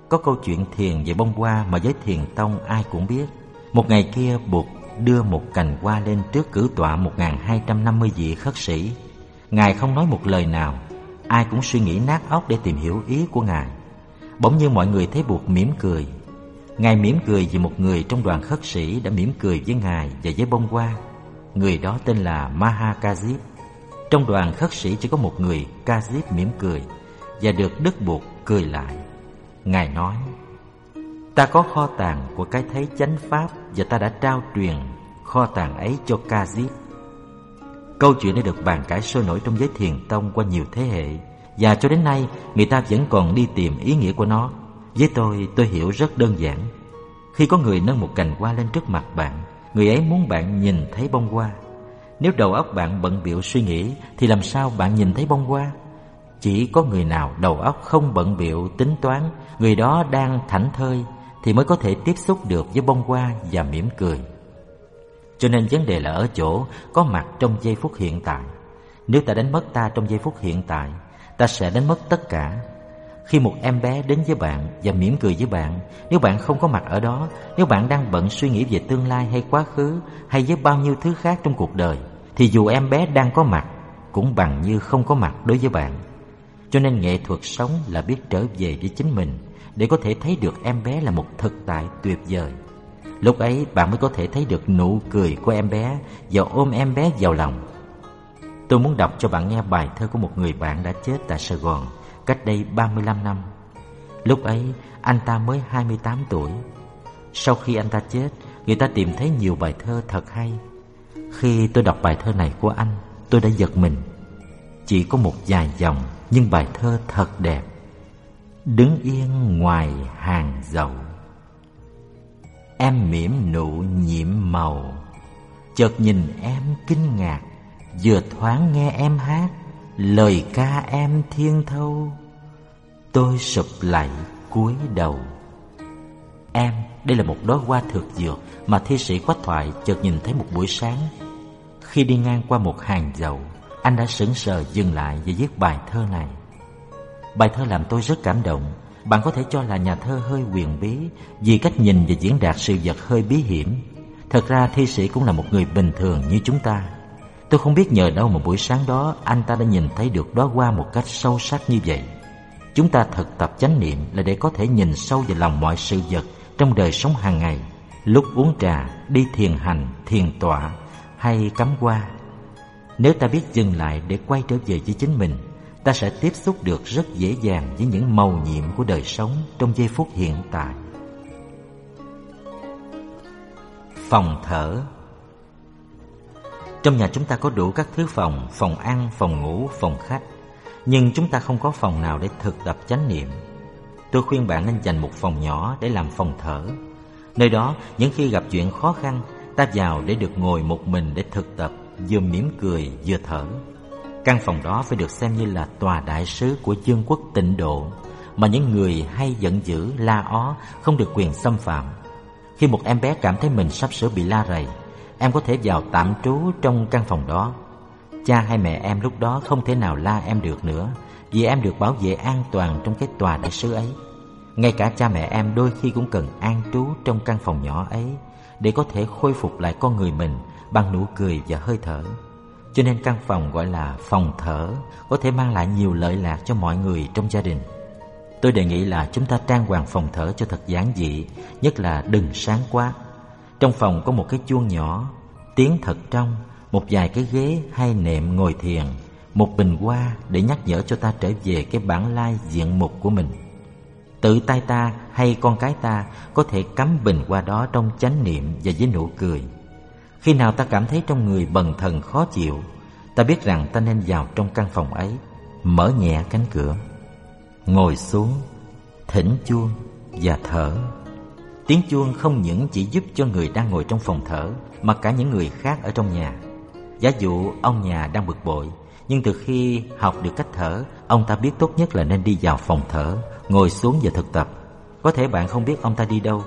Có câu chuyện thiền về bông hoa mà giới thiền tông ai cũng biết. Một ngày kia buộc đưa một cành hoa lên trước cử tọa 1250 vị khất sĩ. Ngài không nói một lời nào, ai cũng suy nghĩ nát óc để tìm hiểu ý của Ngài. Bỗng như mọi người thấy buộc mỉm cười. Ngài mỉm cười vì một người trong đoàn khất sĩ đã mỉm cười với Ngài và với bông hoa. Người đó tên là Mahakajip. Trong đoàn khất sĩ chỉ có một người Kajip mỉm cười và được Đức Bụt cười lại. Ngài nói, Ta có kho tàng của cái thấy chánh pháp và ta đã trao truyền kho tàng ấy cho Kajip. Câu chuyện đã được bàn cãi sôi nổi trong giới thiền tông qua nhiều thế hệ và cho đến nay người ta vẫn còn đi tìm ý nghĩa của nó. Với tôi, tôi hiểu rất đơn giản. Khi có người nâng một cành hoa lên trước mặt bạn, người ấy muốn bạn nhìn thấy bông hoa. Nếu đầu óc bạn bận biệu suy nghĩ thì làm sao bạn nhìn thấy bông hoa? Chỉ có người nào đầu óc không bận biệu tính toán, người đó đang thảnh thơi thì mới có thể tiếp xúc được với bông hoa và mỉm cười. Cho nên vấn đề là ở chỗ có mặt trong giây phút hiện tại. Nếu ta đánh mất ta trong giây phút hiện tại, ta sẽ đánh mất tất cả. Khi một em bé đến với bạn và mỉm cười với bạn, nếu bạn không có mặt ở đó, nếu bạn đang bận suy nghĩ về tương lai hay quá khứ hay với bao nhiêu thứ khác trong cuộc đời, thì dù em bé đang có mặt cũng bằng như không có mặt đối với bạn. Cho nên nghệ thuật sống là biết trở về với chính mình để có thể thấy được em bé là một thực tại tuyệt vời. Lúc ấy bạn mới có thể thấy được nụ cười của em bé và ôm em bé vào lòng. Tôi muốn đọc cho bạn nghe bài thơ của một người bạn đã chết tại Sài Gòn cách đây 35 năm. Lúc ấy anh ta mới 28 tuổi. Sau khi anh ta chết, người ta tìm thấy nhiều bài thơ thật hay. Khi tôi đọc bài thơ này của anh, tôi đã giật mình. Chỉ có một vài dòng nhưng bài thơ thật đẹp. Đứng yên ngoài hàng dậu Em mỉm nụ nhiễm màu Chợt nhìn em kinh ngạc Vừa thoáng nghe em hát Lời ca em thiên thâu Tôi sụp lạy cúi đầu. Em, đây là một đóa hoa thực dược Mà thi sĩ quách thoại chợt nhìn thấy một buổi sáng. Khi đi ngang qua một hàng dầu Anh đã sững sờ dừng lại và viết bài thơ này. Bài thơ làm tôi rất cảm động. Bạn có thể cho là nhà thơ hơi huyền bí Vì cách nhìn và diễn đạt sự vật hơi bí hiểm. Thật ra thi sĩ cũng là một người bình thường như chúng ta. Tôi không biết nhờ đâu mà buổi sáng đó Anh ta đã nhìn thấy được đó qua một cách sâu sắc như vậy. Chúng ta thực tập chánh niệm là để có thể nhìn sâu vào lòng mọi sự vật Trong đời sống hàng ngày. Lúc uống trà, đi thiền hành, thiền tọa hay cắm hoa. Nếu ta biết dừng lại để quay trở về với chính mình ta sẽ tiếp xúc được rất dễ dàng với những màu nhiệm của đời sống trong giây phút hiện tại. Phòng thở trong nhà chúng ta có đủ các thứ phòng, phòng ăn, phòng ngủ, phòng khách, nhưng chúng ta không có phòng nào để thực tập chánh niệm. Tôi khuyên bạn nên dành một phòng nhỏ để làm phòng thở. Nơi đó, những khi gặp chuyện khó khăn, ta vào để được ngồi một mình để thực tập, vừa mỉm cười vừa thở. Căn phòng đó phải được xem như là tòa đại sứ của chương quốc tịnh độ mà những người hay giận dữ, la ó không được quyền xâm phạm. Khi một em bé cảm thấy mình sắp sửa bị la rầy, em có thể vào tạm trú trong căn phòng đó. Cha hay mẹ em lúc đó không thể nào la em được nữa vì em được bảo vệ an toàn trong cái tòa đại sứ ấy. Ngay cả cha mẹ em đôi khi cũng cần an trú trong căn phòng nhỏ ấy để có thể khôi phục lại con người mình bằng nụ cười và hơi thở. Cho nên căn phòng gọi là phòng thở có thể mang lại nhiều lợi lạc cho mọi người trong gia đình. Tôi đề nghị là chúng ta trang hoàng phòng thở cho thật giản dị, nhất là đừng sáng quá. Trong phòng có một cái chuông nhỏ, tiếng thật trong, một vài cái ghế hay nệm ngồi thiền, một bình hoa để nhắc nhở cho ta trở về cái bản lai diện mục của mình. Tự tay ta hay con cái ta có thể cắm bình hoa đó trong chánh niệm và với nụ cười. Khi nào ta cảm thấy trong người bần thần khó chịu, ta biết rằng ta nên vào trong căn phòng ấy, mở nhẹ cánh cửa, ngồi xuống, thỉnh chuông và thở. Tiếng chuông không những chỉ giúp cho người đang ngồi trong phòng thở mà cả những người khác ở trong nhà. Giả dụ ông nhà đang bực bội, nhưng từ khi học được cách thở, ông ta biết tốt nhất là nên đi vào phòng thở, ngồi xuống và thực tập. Có thể bạn không biết ông ta đi đâu.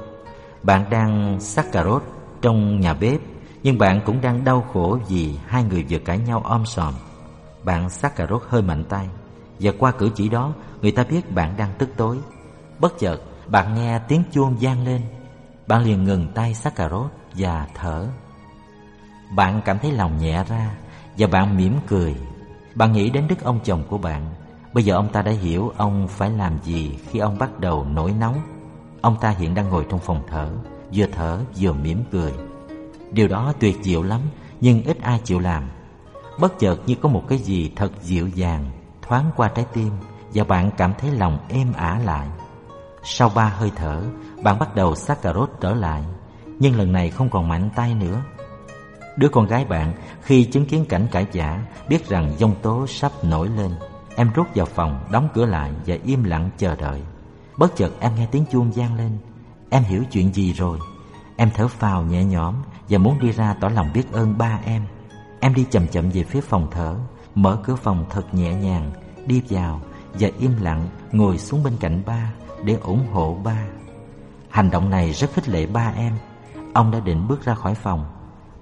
Bạn đang sắc cà rốt trong nhà bếp, nhưng bạn cũng đang đau khổ vì hai người vừa cãi nhau om sòm. Bạn sắc cà rốt hơi mạnh tay, và qua cử chỉ đó, người ta biết bạn đang tức tối. Bất chợt, bạn nghe tiếng chuông vang lên. Bạn liền ngừng tay sắc cà rốt và thở. Bạn cảm thấy lòng nhẹ ra và bạn mỉm cười. Bạn nghĩ đến đức ông chồng của bạn. Bây giờ ông ta đã hiểu ông phải làm gì khi ông bắt đầu nổi nóng. Ông ta hiện đang ngồi trong phòng thở, vừa thở vừa mỉm cười. Điều đó tuyệt diệu lắm, nhưng ít ai chịu làm. Bất chợt như có một cái gì thật dịu dàng thoáng qua trái tim và bạn cảm thấy lòng êm ả lại. Sau ba hơi thở, bạn bắt đầu xách cà rốt trở lại, nhưng lần này không còn mạnh tay nữa. Đứa con gái bạn khi chứng kiến cảnh cãi giả biết rằng dông tố sắp nổi lên. Em rút vào phòng, đóng cửa lại và im lặng chờ đợi. Bất chợt em nghe tiếng chuông vang lên. Em hiểu chuyện gì rồi. Em thở phào nhẹ nhõm và muốn đi ra tỏ lòng biết ơn ba em. Em đi chậm chậm về phía phòng thở, mở cửa phòng thật nhẹ nhàng, đi vào và im lặng ngồi xuống bên cạnh ba để ủng hộ ba. Hành động này rất khích lệ ba em. Ông đã định bước ra khỏi phòng.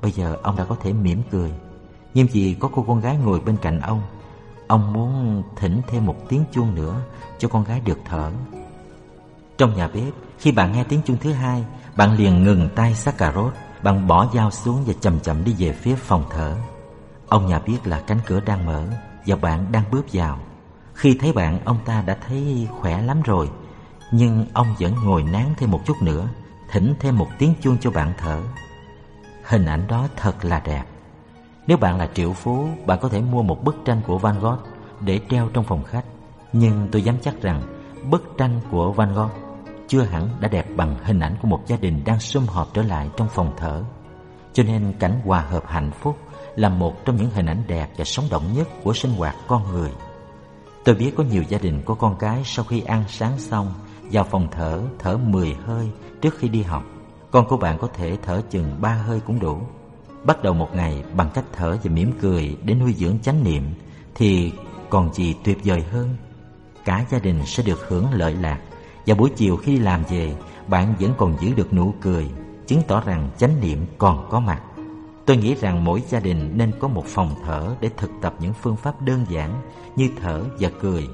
Bây giờ ông đã có thể mỉm cười. Nhưng vì có cô con gái ngồi bên cạnh ông Ông muốn thỉnh thêm một tiếng chuông nữa Cho con gái được thở. Trong nhà bếp, Khi bạn nghe tiếng chuông thứ hai, Bạn liền ngừng tay xắt cà rốt, Bạn bỏ dao xuống và chậm chậm đi về phía phòng thở. Ông nhà biết là cánh cửa đang mở Và bạn đang bước vào. Khi thấy bạn, ông ta đã thấy khỏe lắm rồi. Nhưng ông vẫn ngồi nán thêm một chút nữa, Thỉnh thêm một tiếng chuông cho bạn thở. Hình ảnh đó thật là đẹp. Nếu bạn là triệu phú, Bạn có thể mua một bức tranh của Van Gogh Để treo trong phòng khách. Nhưng tôi dám chắc rằng, Bức tranh của Van Gogh Chưa hẳn đã đẹp bằng hình ảnh của một gia đình Đang sum họp trở lại trong phòng thở. Cho nên cảnh hòa hợp hạnh phúc Là một trong những hình ảnh đẹp Và sống động nhất của sinh hoạt con người. Tôi biết có nhiều gia đình có con cái Sau khi ăn sáng xong vào phòng thở thở 10 hơi trước khi đi học con của bạn có thể thở chừng ba hơi cũng đủ. Bắt đầu một ngày bằng cách thở và mỉm cười để nuôi dưỡng chánh niệm thì còn gì tuyệt vời hơn. Cả gia đình sẽ được hưởng lợi lạc và buổi chiều khi làm về bạn vẫn còn giữ được nụ cười, chứng tỏ rằng chánh niệm còn có mặt. Tôi nghĩ rằng mỗi gia đình nên có một phòng thở để thực tập những phương pháp đơn giản như thở và cười.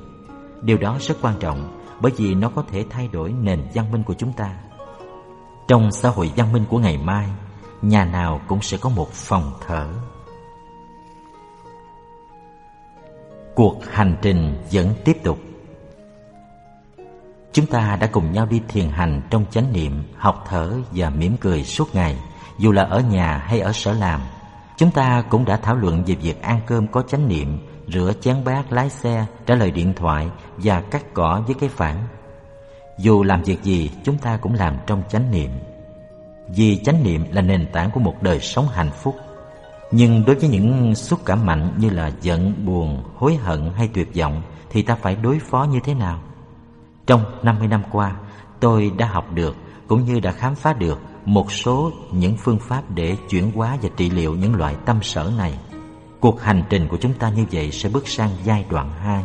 Điều đó rất quan trọng bởi vì nó có thể thay đổi nền văn minh của chúng ta. Trong xã hội văn minh của ngày mai, nhà nào cũng sẽ có một phòng thở. Cuộc hành trình vẫn tiếp tục. Chúng ta đã cùng nhau đi thiền hành trong chánh niệm, học thở và mỉm cười suốt ngày, dù là ở nhà hay ở sở làm. Chúng ta cũng đã thảo luận về việc ăn cơm có chánh niệm, rửa chén bát, lái xe, trả lời điện thoại và cắt cỏ với cái phản dù làm việc gì chúng ta cũng làm trong chánh niệm Vì chánh niệm là nền tảng của một đời sống hạnh phúc Nhưng đối với những xúc cảm mạnh như là giận, buồn, hối hận hay tuyệt vọng Thì ta phải đối phó như thế nào? Trong 50 năm qua tôi đã học được cũng như đã khám phá được một số những phương pháp để chuyển hóa và trị liệu những loại tâm sở này. Cuộc hành trình của chúng ta như vậy sẽ bước sang giai đoạn 2.